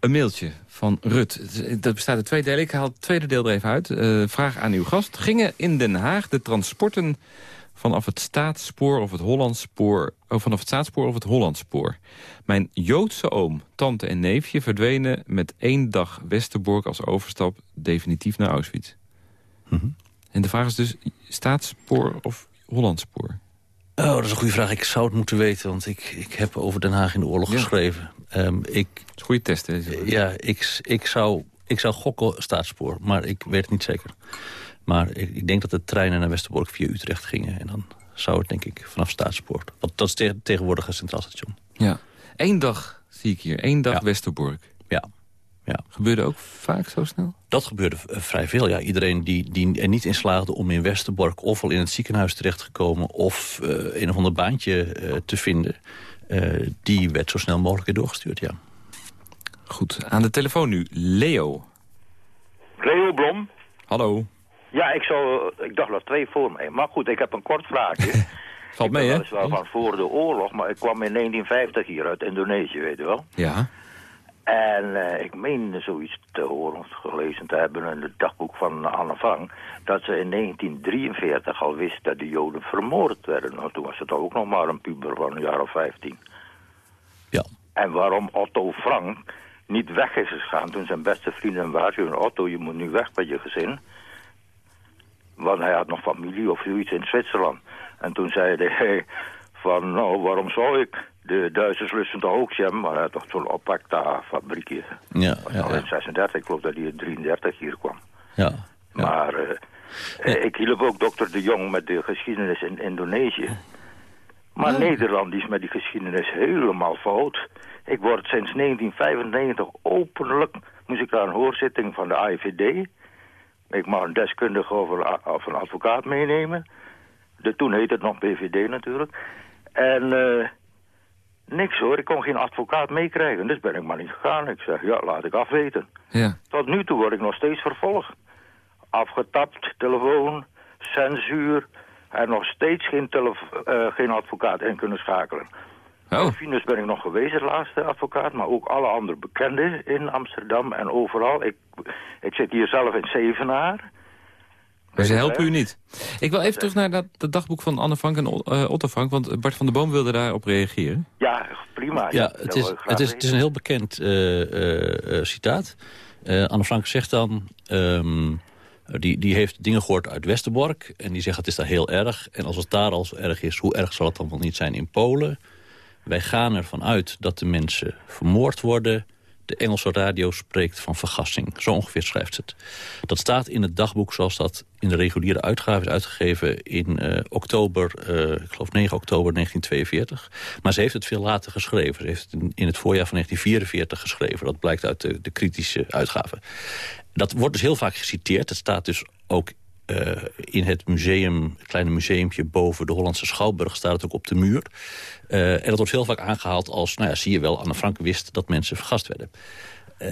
Een mailtje van Rut. Dat bestaat uit twee delen. Ik haal het tweede deel er even uit. Eh, vraag aan uw gast. Gingen in Den Haag de transporten vanaf het staatsspoor of het Hollandspoor... Oh, vanaf het staatsspoor of het Hollandspoor? Mijn Joodse oom, tante en neefje verdwenen met één dag Westerbork als overstap definitief naar Auschwitz. Mhm. En de vraag is dus staatsspoor of Hollandspoor? Oh, dat is een goede vraag. Ik zou het moeten weten, want ik, ik heb over Den Haag in de oorlog Ja. geschreven. Ehm, ik, is goede test, hè? ja, ik, ik, zou, ik zou gokken staatspoor, maar ik weet het niet zeker. Maar ik, ik denk dat de treinen naar Westerbork via Utrecht gingen. En dan zou het denk ik vanaf staatspoor. Want dat is te- tegenwoordig een centraal station. Ja. Eén dag zie ik hier. Één dag Ja. Westerbork. Ja, ja. Gebeurde ook vaak zo snel? Dat gebeurde eh, vrij veel. Ja, iedereen die, die er niet in slaagde om in Westerbork... of al in het ziekenhuis terechtgekomen... of eh, een of ander baantje eh, te vinden... eh, die werd zo snel mogelijk weer doorgestuurd, ja. Goed. Aan de telefoon nu. Leo. Leo Blom? Hallo. Ja, ik, zou, ik dacht nog twee voor mij. Maar goed, ik heb een kort vraagje. Valt mee, hè? Dat is wel van voor de oorlog, maar ik kwam in 1950 hier uit Indonesië, weet je wel. Ja. En eh, ik meen zoiets te horen of gelezen te hebben in het dagboek van Anne Vang... dat ze in 1943 al wist dat de Joden vermoord werden. Nou, toen was het ook nog maar een puber van een jaar of 15. Ja, En waarom Otto Frank niet weg is gegaan toen zijn beste vrienden waarschuwden... Otto, je moet nu weg met je gezin. Want hij had nog familie of zoiets in Zwitserland. En toen zei hij van, nou, waarom zou ik? De Duitsers lusten toch ook jam, maar hij had toch zo'n Opacta-fabriekje. ja, ja, in ja. 36, ik geloof dat hij in 33 hier kwam. ja. Maar eh, eh, ik hielp ook dokter De Jong met de geschiedenis in Indonesië. Maar Nederland is met die geschiedenis helemaal fout. Ik word sinds 1995 openlijk, moest ik naar een hoorzitting van de AIVD. Ik mag een deskundige of een, of een advocaat meenemen. De, toen heette het nog BVD natuurlijk. En eh, niks hoor, ik kon geen advocaat meekrijgen. Dus ben ik maar niet gegaan. Ik zeg, ja, laat ik afweten. Ja. Tot nu toe word ik nog steeds vervolgd. Afgetapt, telefoon, censuur. En nog steeds geen, eh, geen advocaat in kunnen schakelen. Oh. In Venus ben ik nog geweest, het laatste advocaat. Maar ook alle andere bekenden in Amsterdam en overal. Ik, ik zit hier zelf in Zevenaar. Maar ze helpen u niet. Ik wil even terug naar dat, dat dagboek van Anne Frank en eh, Otto Frank. Want Bart van der Boom wilde daarop reageren. Ja, prima. Ja, het is, het, is, het is een heel bekend eh, eh, citaat. Eh, Anne Frank zegt dan... ehm, die, die heeft dingen gehoord uit Westerbork. En die zegt het is daar heel erg. En als het daar al zo erg is, hoe erg zal het dan wel niet zijn in Polen? Wij gaan ervan uit dat de mensen vermoord worden. De Engelse radio spreekt van vergassing. Zo ongeveer schrijft het. Dat staat in het dagboek zoals dat in de reguliere uitgave is uitgegeven in eh, oktober, eh, ik geloof 9 oktober 1942. Maar ze heeft het veel later geschreven. Ze heeft het in, het voorjaar van 1944 geschreven. Dat blijkt uit de, de kritische uitgave. Dat wordt dus heel vaak geciteerd. Het staat dus ook eh, in het museum, het kleine museumpje boven de Hollandse Schouwburg... staat het ook op de muur. Eh, en dat wordt heel vaak aangehaald als... nou ja, zie je wel, Anne Frank wist dat mensen vergast werden. Eh,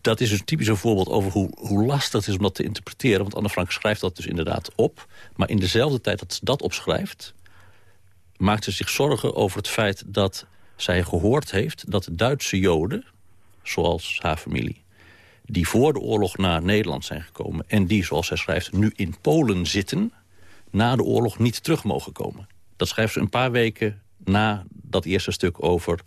dat is dus typisch voorbeeld over hoe, hoe lastig het is om dat te interpreteren. Want Anne Frank schrijft dat dus inderdaad op. Maar in dezelfde tijd dat ze dat opschrijft... maakt ze zich zorgen over het feit dat zij gehoord heeft... dat Duitse Joden, zoals haar familie die voor de oorlog naar Nederland zijn gekomen... en die, zoals zij schrijft, nu in Polen zitten... na de oorlog niet terug mogen komen. Dat schrijft ze een paar weken na dat eerste stuk over...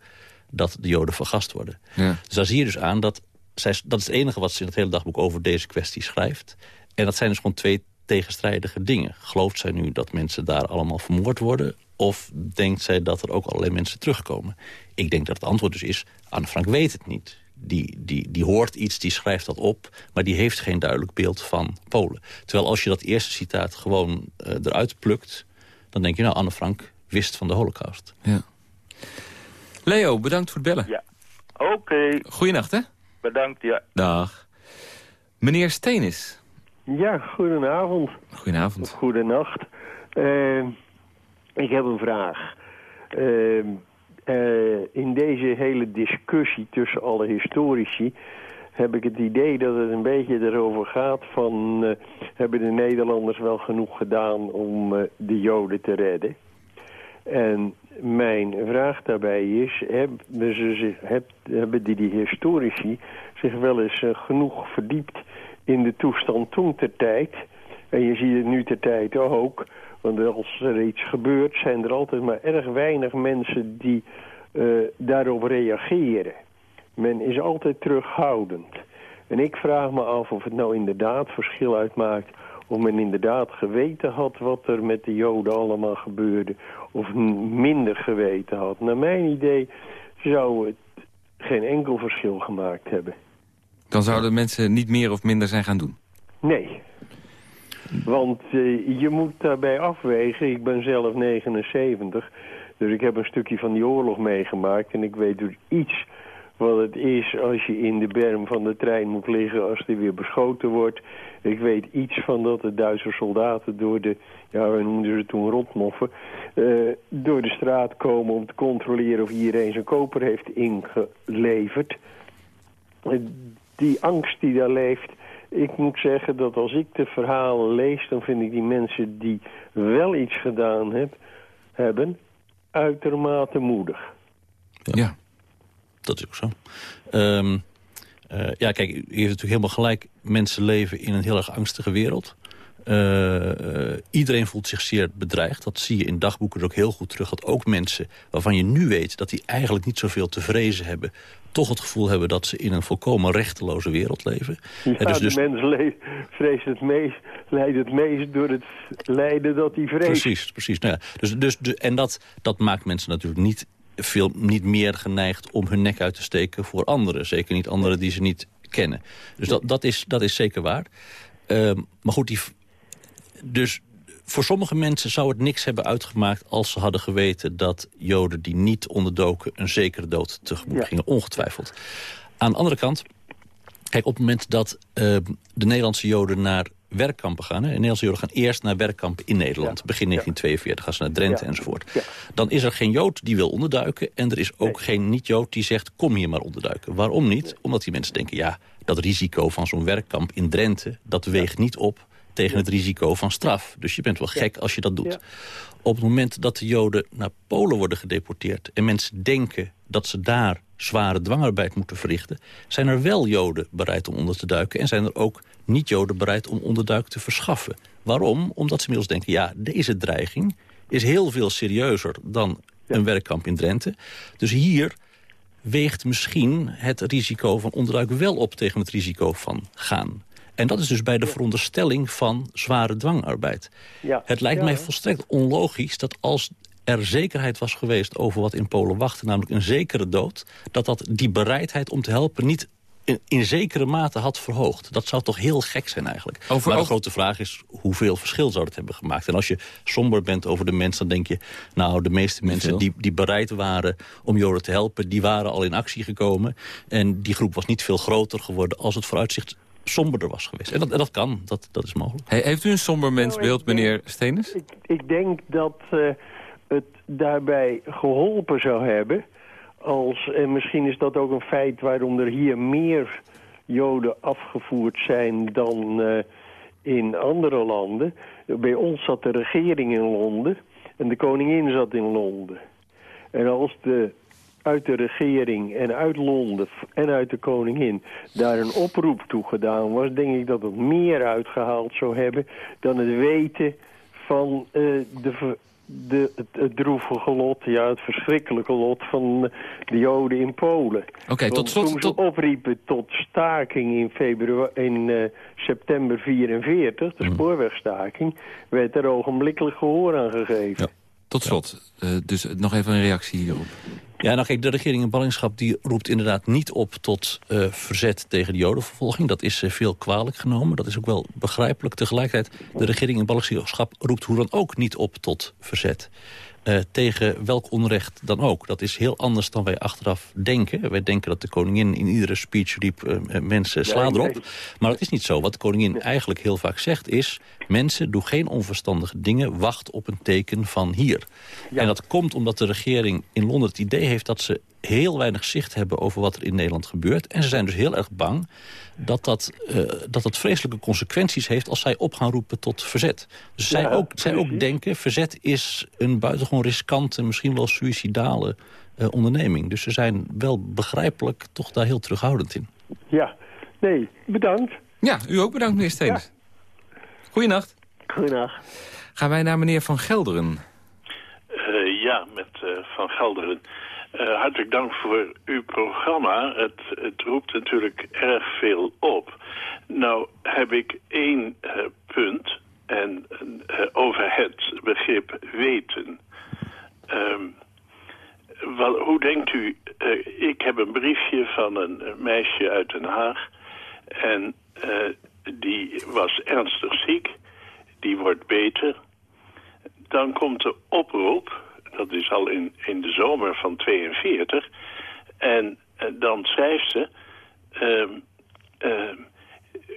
dat de Joden vergast worden. Ja. Dus daar zie je dus aan dat... Zij, dat is het enige wat ze in het hele dagboek over deze kwestie schrijft. En dat zijn dus gewoon twee tegenstrijdige dingen. Gelooft zij nu dat mensen daar allemaal vermoord worden... of denkt zij dat er ook allerlei mensen terugkomen? Ik denk dat het antwoord dus is... Anne Frank weet het niet. Die, die, die hoort iets, die schrijft dat op... maar die heeft geen duidelijk beeld van Polen. Terwijl als je dat eerste citaat gewoon eh, eruit plukt... dan denk je, nou, Anne Frank wist van de holocaust. Ja. Leo, bedankt voor het bellen. Ja. Oké, Goeienacht, hè? bedankt, ja. Dag. Meneer Steenis. Ja, goedenavond. Goedenavond. Goedenacht. Eh, ik heb een vraag. Eh, eh, in deze hele discussie tussen alle historici heb ik het idee dat het een beetje erover gaat van... eh, hebben de Nederlanders wel genoeg gedaan om eh, de Joden te redden? En mijn vraag daarbij is, hebben, ze zich, heb- hebben die, historici zich wel eens genoeg verdiept in de toestand toen ter tijd? En je ziet het nu ter tijd ook, want als er iets gebeurt zijn er altijd maar erg weinig mensen die eh, daarop reageren. Men is altijd terughoudend. En ik vraag me af of het nou inderdaad verschil uitmaakt of men inderdaad geweten had wat er met de Joden allemaal gebeurde. Of minder geweten had. Naar mijn idee zou het geen enkel verschil gemaakt hebben. Dan zouden mensen niet meer of minder zijn gaan doen? Nee. Want uh, je moet daarbij afwegen. Ik ben zelf 79. Dus ik heb een stukje van die oorlog meegemaakt. En ik weet dus iets wat het is als je in de berm van de trein moet liggen als die weer beschoten wordt. Ik weet iets van dat de Duitse soldaten door de, ja we noemden ze toen rotmoffen, uh, door de straat komen om te controleren of iedereen zijn koper heeft ingeleverd. Die angst die daar leeft, ik moet zeggen dat als ik de verhalen lees, dan vind ik die mensen die wel iets gedaan heb, hebben, uitermate moedig. Ja, dat is ook zo. Um, uh, ja, kijk, u heeft natuurlijk helemaal gelijk. Mensen leven in een heel erg angstige wereld. Uh, iedereen voelt zich zeer bedreigd. Dat zie je in dagboeken ook heel goed terug. Dat ook mensen waarvan je nu weet dat die eigenlijk niet zoveel te vrezen hebben... toch het gevoel hebben dat ze in een volkomen rechteloze wereld leven. Ja, dus, dus... de mens vreest het meest, leidt het meest door het lijden dat hij vreest. Precies, precies. Nou ja, dus, dus, en dat, dat maakt mensen natuurlijk niet veel niet meer geneigd om hun nek uit te steken voor anderen. Zeker niet anderen die ze niet kennen. Dus dat, dat, is, dat is zeker waar. Uh, maar goed, die, dus voor sommige mensen zou het niks hebben uitgemaakt... als ze hadden geweten dat Joden die niet onderdoken... een zekere dood tegemoet gingen, ongetwijfeld. Aan de andere kant, kijk, op het moment dat uh, de Nederlandse Joden naar werkkampen gaan. Hè? Nederlandse Joden gaan eerst naar werkkampen in Nederland. Begin 1942 gaan ze naar Drenthe enzovoort. Dan is er geen Jood die wil onderduiken. En er is ook geen niet-Jood die zegt kom hier maar onderduiken. Waarom niet? Omdat die mensen denken ja, dat risico van zo'n werkkamp in Drenthe... dat weegt niet op tegen het risico van straf. Dus je bent wel gek als je dat doet. Op het moment dat de Joden naar Polen worden gedeporteerd... en mensen denken dat ze daar zware dwangarbeid moeten verrichten... zijn er wel Joden bereid om onder te duiken... en zijn er ook niet-Joden bereid om onderduik te verschaffen. Waarom? Omdat ze inmiddels denken... ja, deze dreiging is heel veel serieuzer dan een werkkamp in Drenthe. Dus hier weegt misschien het risico van onderduik wel op... tegen het risico van gaan. En dat is dus bij de veronderstelling van zware dwangarbeid. Ja. Het lijkt mij volstrekt onlogisch dat als er zekerheid was geweest over wat in Polen wachtte... namelijk een zekere dood, dat dat die bereidheid om te helpen... niet in, in, zekere mate had verhoogd. Dat zou toch heel gek zijn eigenlijk. Over, maar de grote vraag is, hoeveel verschil zou het hebben gemaakt? En als je somber bent over de mensen, dan denk je... nou, de meeste mensen die, die bereid waren om Joden te helpen... die waren al in actie gekomen. En die groep was niet veel groter geworden als het vooruitzicht somberder was geweest. En dat, dat kan, dat, dat is mogelijk. Heeft u een somber mensbeeld, nou, meneer Stenens? Ik, ik, denk dat uh, het daarbij geholpen zou hebben... Als, en misschien is dat ook een feit waarom er hier meer Joden afgevoerd zijn dan uh, in andere landen. Bij ons zat de regering in Londen en de koningin zat in Londen. En als de uit de regering en uit Londen en uit de koningin daar een oproep toe gedaan was... denk ik dat het meer uitgehaald zou hebben dan het weten van uh, de, de, het, het, droevige lot, ja, het verschrikkelijke lot van de Joden in Polen. Oké, tot slot... Toen ze opriepen tot staking in, februari, in uh, september 44, de mm. spoorwegstaking, werd er ogenblikkelijk gehoor aan gegeven. Ja. Tot slot, uh, dus nog even een reactie hierop. Ja, nou kijk, de regering in ballingschap die roept inderdaad niet op tot uh, verzet tegen de jodenvervolging. Dat is uh, veel kwalijk genomen. Dat is ook wel begrijpelijk. Tegelijkertijd, de regering in ballingschap roept hoe dan ook niet op tot verzet. Uh, tegen welk onrecht dan ook. Dat is heel anders dan wij achteraf denken. Wij denken dat de koningin in iedere speech riep... Uh, mensen, sla erop. Maar dat is niet zo. Wat de koningin eigenlijk heel vaak zegt is... mensen, doe geen onverstandige dingen. Wacht op een teken van hier. Ja. En dat komt omdat de regering in Londen het idee heeft... dat ze heel weinig zicht hebben over wat er in Nederland gebeurt. En ze zijn dus heel erg bang dat dat, uh, dat dat vreselijke consequenties heeft... als zij op gaan roepen tot verzet. Dus ja, zij, ook, zij ook denken, verzet is een buitengewoon riskante... misschien wel suïcidale uh, onderneming. Dus ze zijn wel begrijpelijk toch daar heel terughoudend in. Ja, nee, bedankt. Ja, u ook bedankt, meneer Steens. Ja. Goeienacht. Goeienacht. Gaan wij naar meneer Van Gelderen. Uh, ja, met Van Gelderen. Uh, hartelijk dank voor uw programma. Het, het, roept natuurlijk erg veel op. Nou heb ik één uh, punt en, uh, over het begrip weten. Um, wel, hoe denkt u... ik heb een briefje van een meisje uit Den Haag... en die was ernstig ziek. Die wordt beter. Dan komt de oproep dat is al in, in de zomer van 42. En uh, dan schrijft ze... Uh, uh,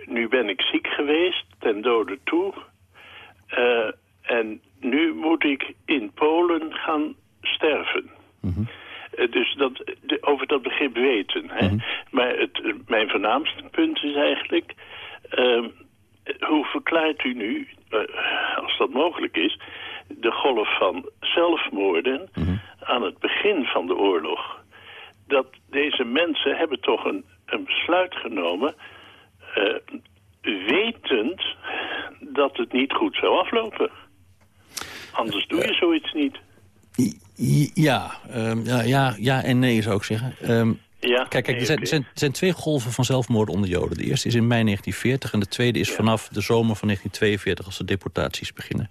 nu ben ik ziek geweest, ten dode toe. Eh, en nu moet ik in Polen gaan sterven. Mm dus dat, de, over dat begrip weten. Hè? Mm -hmm. Maar het, mijn voornaamste punt is eigenlijk... Ehm, hoe verklaart u nu, als dat mogelijk is de golf van zelfmoorden mhm. aan het begin van de oorlog. Dat deze mensen hebben toch een, een besluit genomen... Uh, wetend dat het niet goed zou aflopen. Anders doe je zoiets niet. Ja, um, ja, ja, ja en nee zou ik zeggen. Um, ja, kijk, kijk er, zijn, er, zijn, zijn, twee golven van zelfmoord onder Joden. De eerste is in mei 1940 en de tweede is vanaf de zomer van 1942... als de deportaties beginnen.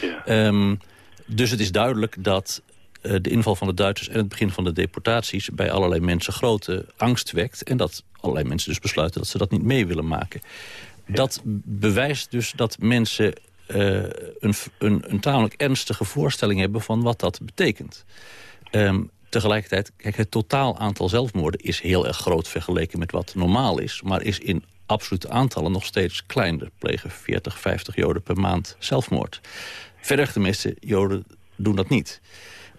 Ja. Um, dus het is duidelijk dat uh, de inval van de Duitsers... en het begin van de deportaties bij allerlei mensen grote angst wekt... en dat allerlei mensen dus besluiten dat ze dat niet mee willen maken. Ja. Dat bewijst dus dat mensen uh, een, een, een tamelijk ernstige voorstelling hebben... van wat dat betekent. Um, tegelijkertijd, kijk, het totaal aantal zelfmoorden is heel erg groot vergeleken met wat normaal is. Maar is in absolute aantallen nog steeds kleiner. Plegen 40, 50 joden per maand zelfmoord. Verder de meeste joden doen dat niet.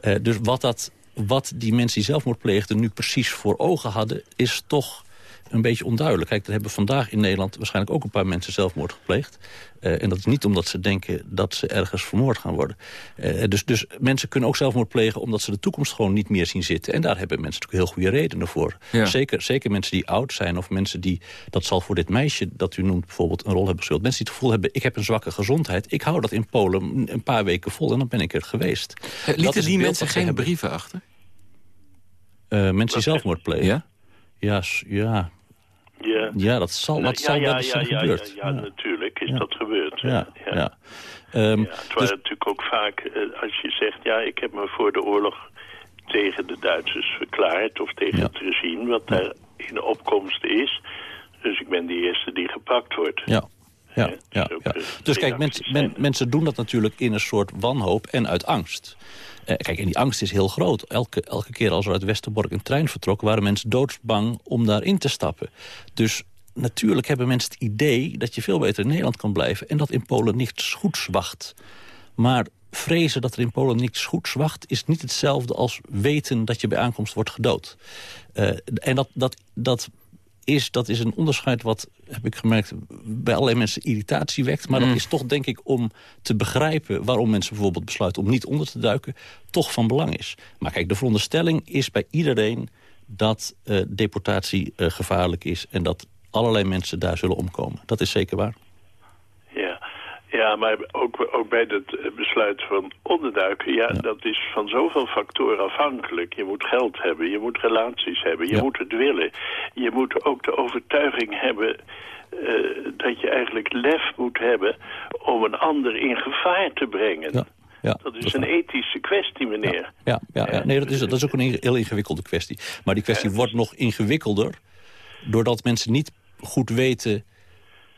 Uh, dus wat, dat, wat die mensen die zelfmoord pleegden nu precies voor ogen hadden... is toch een beetje onduidelijk. Kijk, er hebben vandaag in Nederland waarschijnlijk ook een paar mensen zelfmoord gepleegd. Uh, en dat is niet omdat ze denken dat ze ergens vermoord gaan worden. Uh, dus, dus mensen kunnen ook zelfmoord plegen omdat ze de toekomst gewoon niet meer zien zitten. En daar hebben mensen natuurlijk heel goede redenen voor. Ja. Zeker, zeker mensen die oud zijn of mensen die... dat zal voor dit meisje dat u noemt bijvoorbeeld een rol hebben gespeeld. Mensen die het gevoel hebben, ik heb een zwakke gezondheid. Ik hou dat in Polen een paar weken vol en dan ben ik er geweest. Uh, lieten die mensen geen brieven achter? mensen die zelfmoord plegen? Ja? Ja, ja, ja, ja dat zal, dat zal zijn ja, gebeurd. Ja, natuurlijk is dat gebeurd. Ja, ja. Um, ja terwijl dus... natuurlijk ook vaak, uh, als je zegt... ja, ik heb me voor de oorlog tegen de Duitsers verklaard... of tegen het regime wat daar in opkomst is... dus ik ben de eerste die gepakt wordt. Ja. Ja, ja, ja. Dus kijk, mens, men, mensen doen dat natuurlijk in een soort wanhoop en uit angst. Uh, kijk, en die angst is heel groot. Elke, elke keer als er uit Westerbork een trein vertrok... waren mensen doodsbang om daarin te stappen. Dus natuurlijk hebben mensen het idee dat je veel beter in Nederland kan blijven... en dat in Polen niets goeds wacht. Maar vrezen dat er in Polen niets goeds wacht... is niet hetzelfde als weten dat je bij aankomst wordt gedood. Uh, en dat, dat, dat is, dat is een onderscheid wat, heb ik gemerkt, bij allerlei mensen irritatie wekt. Maar dat mm. is toch, denk ik, om te begrijpen waarom mensen bijvoorbeeld besluiten om niet onder te duiken, toch van belang is. Maar kijk, de veronderstelling is bij iedereen dat uh, deportatie uh, gevaarlijk is en dat allerlei mensen daar zullen omkomen. Dat is zeker waar. Ja, maar ook, ook bij het eh, besluit van onderduiken... Ja, dat is van zoveel factoren afhankelijk. Je moet geld hebben, je moet relaties hebben, je moet het willen. Je moet ook de overtuiging hebben... Uh, dat je eigenlijk lef moet hebben om een ander in gevaar te brengen. Ja. Ja, dat is een ethische kwestie, meneer. Ja, ja, ja, nee, dat is, dat is ook een heel ingewikkelde kwestie. Maar die kwestie wordt nog ingewikkelder... doordat mensen niet goed weten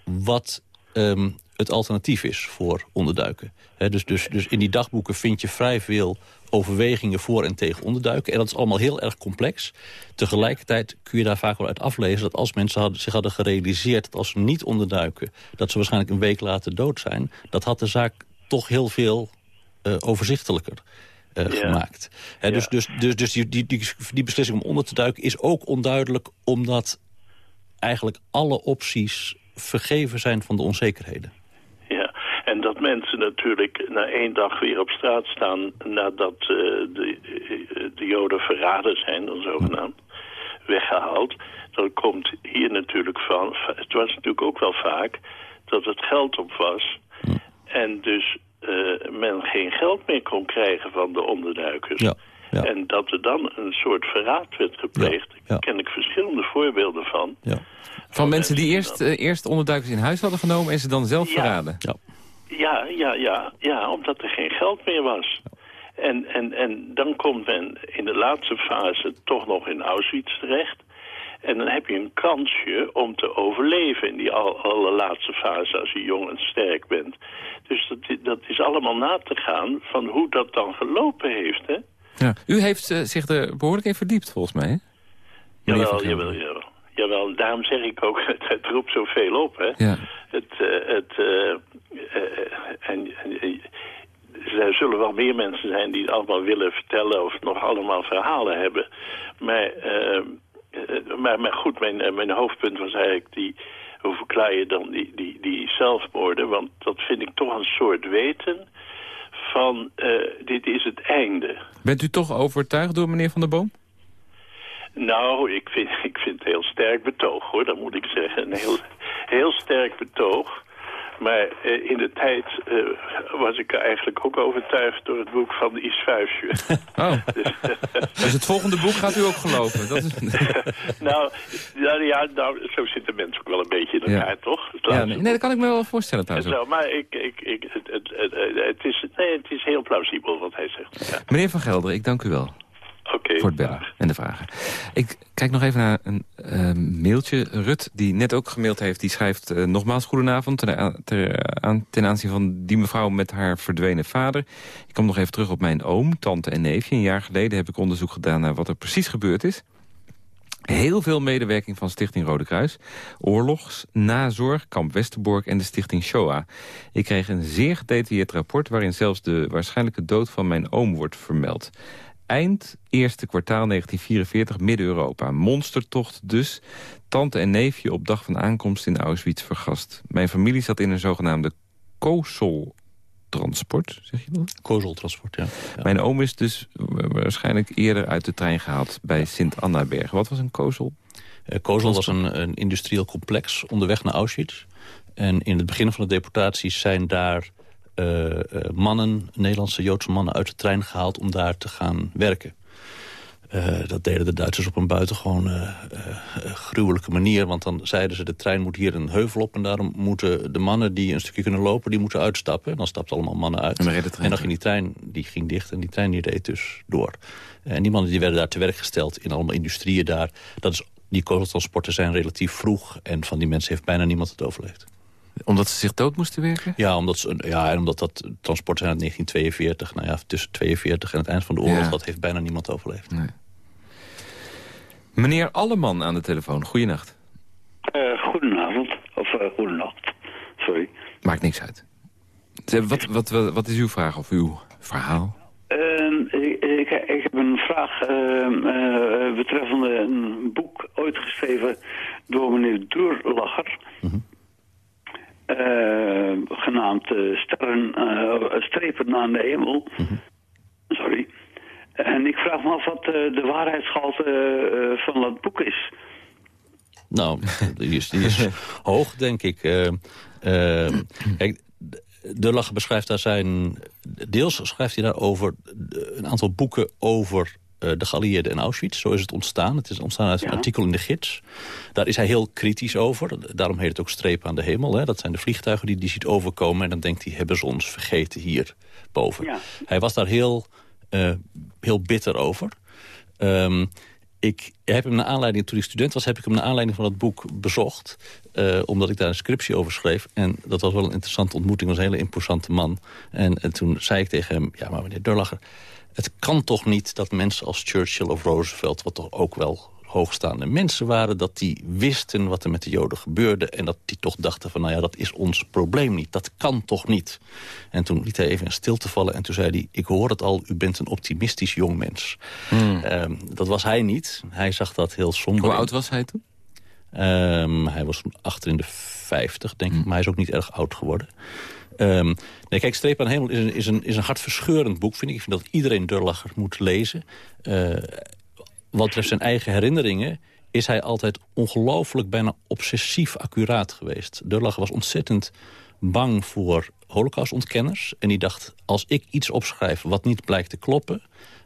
wat um, het alternatief is voor onderduiken. dus, dus, dus in die dagboeken vind je vrij veel overwegingen voor en tegen onderduiken. En dat is allemaal heel erg complex. Tegelijkertijd kun je daar vaak wel uit aflezen... dat als mensen hadden, zich hadden gerealiseerd dat als ze niet onderduiken... dat ze waarschijnlijk een week later dood zijn... dat had de zaak toch heel veel uh, overzichtelijker uh, ja. gemaakt. He, dus, dus, dus, dus die, die, die, die beslissing om onder te duiken is ook onduidelijk... omdat eigenlijk alle opties vergeven zijn van de onzekerheden. En dat mensen natuurlijk na één dag weer op straat staan... nadat uh, de, uh, de Joden verraden zijn, dan zogenaamd, weggehaald. Dan komt hier natuurlijk van... Het was natuurlijk ook wel vaak dat het geld op was. En dus uh, men geen geld meer kon krijgen van de onderduikers. Ja. En dat er dan een soort verraad werd gepleegd. Daar ken ik verschillende voorbeelden van. Van mensen die eerst, eerst onderduikers in huis hadden genomen... en ze dan zelf verraden. Ja. Ja, ja, ja, ja, omdat er geen geld meer was. En, en, en dan komt men in de laatste fase toch nog in Auschwitz terecht. En dan heb je een kansje om te overleven in die al, allerlaatste fase als je jong en sterk bent. Dus dat, dat is allemaal na te gaan van hoe dat dan gelopen heeft. Hè? Ja. U heeft uh, zich er behoorlijk in verdiept volgens mij, hè? Jawel, jawel, jawel. Jawel, daarom zeg ik ook, het, het roept zoveel op. Hè? Ja. Het, uh, het, uh, en, en er zullen wel meer mensen zijn die het allemaal willen vertellen... of nog allemaal verhalen hebben. Maar, uh, maar, maar goed, mijn, mijn hoofdpunt was eigenlijk... die hoe verklaar je dan die, die, die zelfmoorden? Want dat vind ik toch een soort weten van uh, dit is het einde. Bent u toch overtuigd door meneer Van der Boom? Nou, ik vind, ik vind het heel sterk betoog, hoor. Dat moet ik zeggen. Een heel, heel sterk betoog. Maar uh, in de tijd uh, was ik eigenlijk ook overtuigd door het boek van Is Vuistje. Oh, dus, dus, het volgende boek gaat u ook geloven? Dat is... nou, nou, ja, nou, zo zitten mensen ook wel een beetje in elkaar, ja. toch? Ja, nee, dat kan ik me wel voorstellen trouwens. Maar ik, ik, ik, het, het, het, het, is, nee, het is heel plausibel wat hij zegt. Ja. Meneer Van Gelder, ik dank u wel. Okay, voor het bellen en de vragen. Ik kijk nog even naar een uh, mailtje. Rut, die net ook gemaild heeft, die schrijft... Uh, nogmaals goedenavond ten, ter, aan, ten aanzien van die mevrouw met haar verdwenen vader. Ik kom nog even terug op mijn oom, tante en neefje. Een jaar geleden heb ik onderzoek gedaan naar wat er precies gebeurd is. Heel veel medewerking van Stichting Rode Kruis. Oorlogs, nazorg, kamp Westerbork en de Stichting Shoah. Ik kreeg een zeer gedetailleerd rapport... waarin zelfs de waarschijnlijke dood van mijn oom wordt vermeld eind eerste kwartaal 1944 Midden-Europa. Monstertocht dus. Tante en neefje op dag van aankomst in Auschwitz vergast. Mijn familie zat in een zogenaamde Kozel-transport, zeg je dat? Kozel-transport, ja. ja. Mijn oom is dus waarschijnlijk eerder uit de trein gehaald bij Sint-Annaberg. Wat was een Kozel? Uh, Kozel was een, een industrieel complex onderweg naar Auschwitz. En in het begin van de deportaties zijn daar uh, uh, mannen, Nederlandse Joodse mannen uit de trein gehaald om daar te gaan werken. Uh, dat deden de Duitsers op een buitengewoon gruwelijke manier. Want dan zeiden ze, de trein moet hier een heuvel op... en daarom moeten de mannen die een stukje kunnen lopen... die moeten uitstappen. En dan stapten allemaal mannen uit. En, en dan ging die trein die ging dicht en die trein die reed dus door. En die mannen die werden daar te werk gesteld in allemaal industrieën daar. Dat is, die kogeltransporten zijn relatief vroeg... en van die mensen heeft bijna niemand het overleefd omdat ze zich dood moesten werken? Ja, omdat, ze, ja en omdat dat transport zijn uit 1942. Nou ja, tussen 42 en het eind van de oorlog... Ja. dat heeft bijna niemand overleefd. Nee. Meneer Alleman aan de telefoon, goedenacht. Uh, goedenavond, of uh, goedenacht, sorry. Maakt niks uit. Wat, wat, wat, wat is uw vraag of uw verhaal? Uh, ik, ik, ik, heb een vraag betreffende een boek ooit geschreven door meneer Doerlacher... Mm -hmm. Uh, genaamd uh, sterren, uh, strepen aan de hemel. Mm -hmm. Sorry. En ik vraag me af wat de waarheidsgehalte van dat boek is. Nou, die is, die is hoog, denk ik. kijk, de Lacher beschrijft daar zijn... Deels schrijft hij daar over een aantal boeken over uh, de geallieerden in Auschwitz. Zo is het ontstaan. Het is ontstaan uit een artikel in de gids. Daar is hij heel kritisch over. Daarom heet het ook streep aan de hemel. Hè. Dat zijn de vliegtuigen die die ziet overkomen. En dan denkt hij, hebben ze ons vergeten hier boven. Ja. Hij was daar heel, uh, heel bitter over. Um, ik heb hem naar aanleiding, toen ik student was, heb ik hem naar aanleiding van het boek bezocht. Uh, omdat ik daar een scriptie over schreef. En dat was wel een interessante ontmoeting. was een hele imposante man. En, en toen zei ik tegen hem, ja maar meneer Durlacher het kan toch niet dat mensen als Churchill of Roosevelt... wat toch ook wel hoogstaande mensen waren... dat die wisten wat er met de Joden gebeurde... en dat die toch dachten van, nou ja, dat is ons probleem niet. Dat kan toch niet? En toen liet hij even in stilte vallen en toen zei hij... ik hoor het al, u bent een optimistisch jong mens. Hmm. Um, dat was hij niet. Hij zag dat heel somber. Hoe oud was hij toen? Um, hij was achter in de vijftig, denk ik. Hmm. Maar hij is ook niet erg oud geworden. Um, nee, kijk, Streep aan Hemel is een, is, een, is een hartverscheurend boek, vind ik. Ik vind dat iedereen Durlacher moet lezen. Uh, wat betreft zijn eigen herinneringen is hij altijd ongelooflijk bijna obsessief accuraat geweest. Durlacher was ontzettend bang voor holocaustontkenners. En die dacht, als ik iets opschrijf wat niet blijkt te kloppen...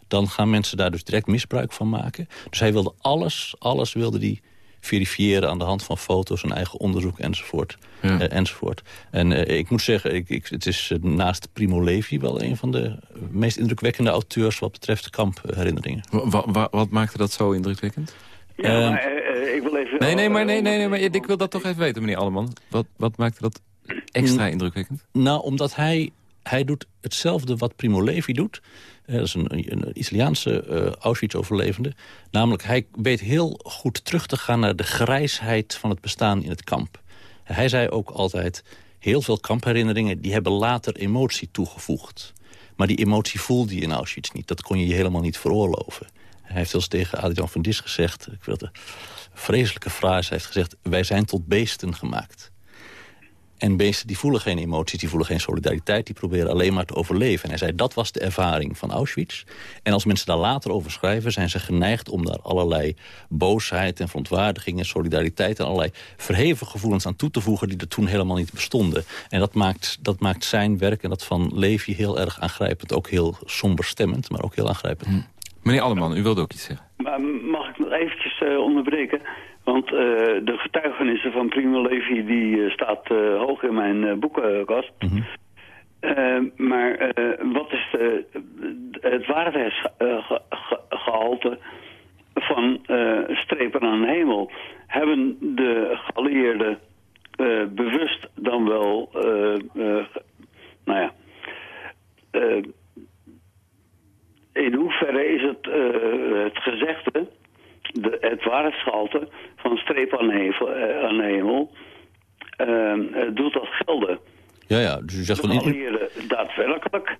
dan gaan mensen daar dus direct misbruik van maken. Dus hij wilde alles, alles wilde die verifiëren aan de hand van foto's en eigen onderzoek enzovoort. Ja. eh, enzovoort. En eh, ik moet zeggen, ik, ik, het is eh, naast Primo Levi wel een van de meest indrukwekkende auteurs wat betreft kampherinneringen. Wa- wa- wa- wat maakte dat zo indrukwekkend? Ja, Ehm, maar ik wil even... Nee, nee, maar, nee, nee, nee, maar ik wil dat toch even weten, meneer Alleman. Wat, wat maakte dat extra indrukwekkend? Nou, omdat hij, hij doet hetzelfde wat Primo Levi doet. Dat is een, een Italiaanse eh, Auschwitz-overlevende. Namelijk, hij weet heel goed terug te gaan naar de grijsheid van het bestaan in het kamp. Hij zei ook altijd, heel veel kampherinneringen... die hebben later emotie toegevoegd. Maar die emotie voelde je in Auschwitz niet. Dat kon je je helemaal niet veroorloven. Hij heeft eens tegen Adrian van Dis gezegd... ik wil de vreselijke frase, hij heeft gezegd... wij zijn tot beesten gemaakt. En beesten die voelen geen emoties, die voelen geen solidariteit... die proberen alleen maar te overleven. En hij zei, dat was de ervaring van Auschwitz. En als mensen daar later over schrijven... zijn ze geneigd om daar allerlei boosheid en verontwaardiging... en solidariteit en allerlei verheven gevoelens aan toe te voegen... die er toen helemaal niet bestonden. En dat maakt, dat maakt zijn werk en dat van Levi heel erg aangrijpend. Ook heel somber stemmend, maar ook heel aangrijpend. Meneer Alleman, u wilde ook iets zeggen. Maar mag ik nog eventjes eh, onderbreken? Want eh, de getuigenissen van Primo Levi die eh, staat eh, hoog in mijn boekenkast. Eh, maar wat is de, het waarheidsgehalte van strepen aan de hemel? Hebben de geallieerden eh, bewust dan wel, eh, eh, nou ja, eh, in hoeverre is het, eh, het gezegde, de, het waarheidsgehalte van streep aan de hemel, eh, aan de hemel eh, eh, doet dat gelden? Ja, ja, dus u zegt van... In, daadwerkelijk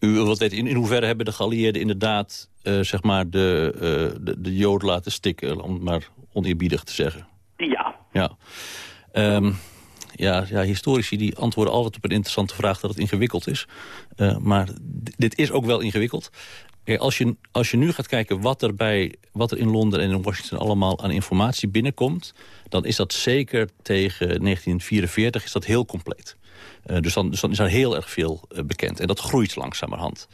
u wilt weten, in, in hoeverre hebben de geallieerden inderdaad... eh, zeg maar de, eh, de, de jood laten stikken, om het maar oneerbiedig te zeggen? Ja. Ja. Ehm, ja, ja, historici die antwoorden altijd op een interessante vraag dat het ingewikkeld is. Eh, maar dit is ook wel ingewikkeld. Als, je, als je nu gaat kijken wat er, bij, wat er in Londen en in Washington allemaal aan informatie binnenkomt... dan is dat zeker tegen 1944 is dat heel compleet. Eh, dus, dan, dus dan is er heel erg veel eh, bekend. En dat groeit langzamerhand.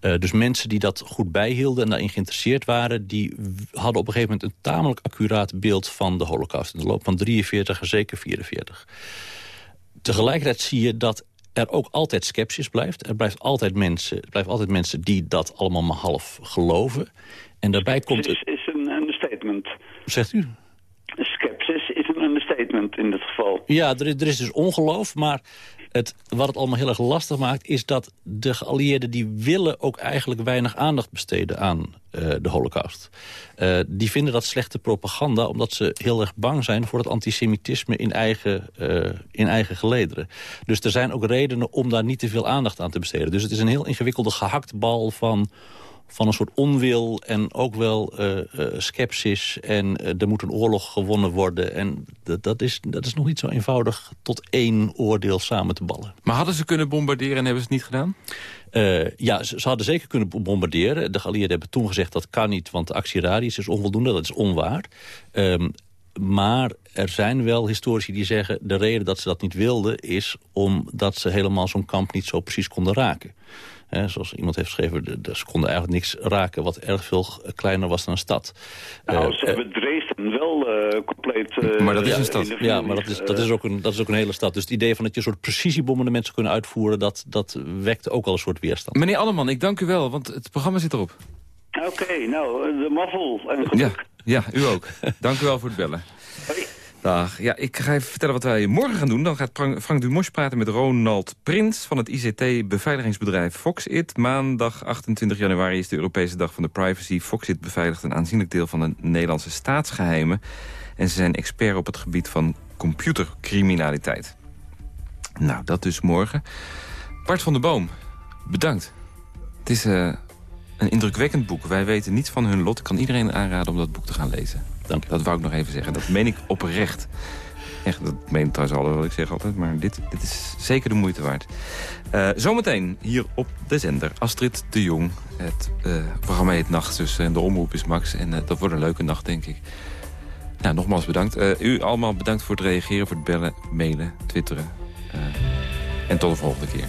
Eh, dus mensen die dat goed bijhielden en daarin geïnteresseerd waren... die hadden op een gegeven moment een tamelijk accuraat beeld van de holocaust... in de loop van 43 en zeker 44. Tegelijkertijd zie je dat er ook altijd sceptisch blijft. Er blijft altijd mensen, er blijven altijd mensen die dat allemaal maar half geloven. En daarbij komt... is, is een understatement. Zegt u? Skepsis is een understatement in dit geval. Ja, er, is- er is dus ongeloof, maar het, wat het allemaal heel erg lastig maakt... is dat de geallieerden die willen ook eigenlijk weinig aandacht besteden aan eh, de holocaust. Eh, die vinden dat slechte propaganda omdat ze heel erg bang zijn... voor het antisemitisme in eigen, eh, in eigen gelederen. Dus er zijn ook redenen om daar niet te veel aandacht aan te besteden. Dus het is een heel ingewikkelde gehaktbal van van een soort onwil en ook wel eh, scepsis. En eh, er moet een oorlog gewonnen worden. En dat, is, dat is nog niet zo eenvoudig tot één oordeel samen te ballen. Maar hadden ze kunnen bombarderen en hebben ze het niet gedaan? Ja, ze, ze hadden zeker kunnen bo- bombarderen. De geallieerden hebben toen gezegd dat kan niet, want de actieradius is onvoldoende. Dat is onwaar. Ehm, maar er zijn wel historici die zeggen... de reden dat ze dat niet wilden is omdat ze helemaal zo'n kamp niet zo precies konden raken. Hè, zoals iemand heeft geschreven, de, de- ze konden eigenlijk niks raken... wat erg veel kleiner was dan een stad. Nou, Eh, ze hebben Dresden wel eh, compleet... eh, maar dat is een stad. de Ja, maar dat is, dat, is ook een, dat is ook een hele stad. Dus het idee van dat je een soort precisiebombardement zou kunnen uitvoeren... dat, dat wekt ook al een soort weerstand. Meneer Alleman, ik dank u wel, want het programma zit erop. Oké, nou, eh, de maffel en geluk. Ja, ja u ook. dank u wel voor het bellen. Dag. Ja, ik ga even vertellen wat wij morgen gaan doen. Dan gaat Frank Dumos praten met Ronald Prins... van het ICT-beveiligingsbedrijf Foxit. Maandag 28 januari is de Europese Dag van de Privacy. Foxit beveiligt een aanzienlijk deel van de Nederlandse staatsgeheimen. En ze zijn expert op het gebied van computercriminaliteit. Nou, dat dus morgen. Bart van der Boom, bedankt. Het is eh, een indrukwekkend boek. Wij weten niets van hun lot. Ik kan iedereen aanraden om dat boek te gaan lezen. Dank Dat wou ik nog even zeggen. Dat meen ik oprecht. Echt, dat meen trouwens al, wat ik zeg altijd. Maar dit, dit is zeker de moeite waard. Eh, zometeen hier op de zender. Astrid de Jong. Het eh, programma heet Nacht en de omroep is Max. En eh, dat wordt een leuke nacht, denk ik. Nou, nogmaals bedankt. U allemaal bedankt voor het reageren, voor het bellen, mailen, twitteren. En tot de volgende keer.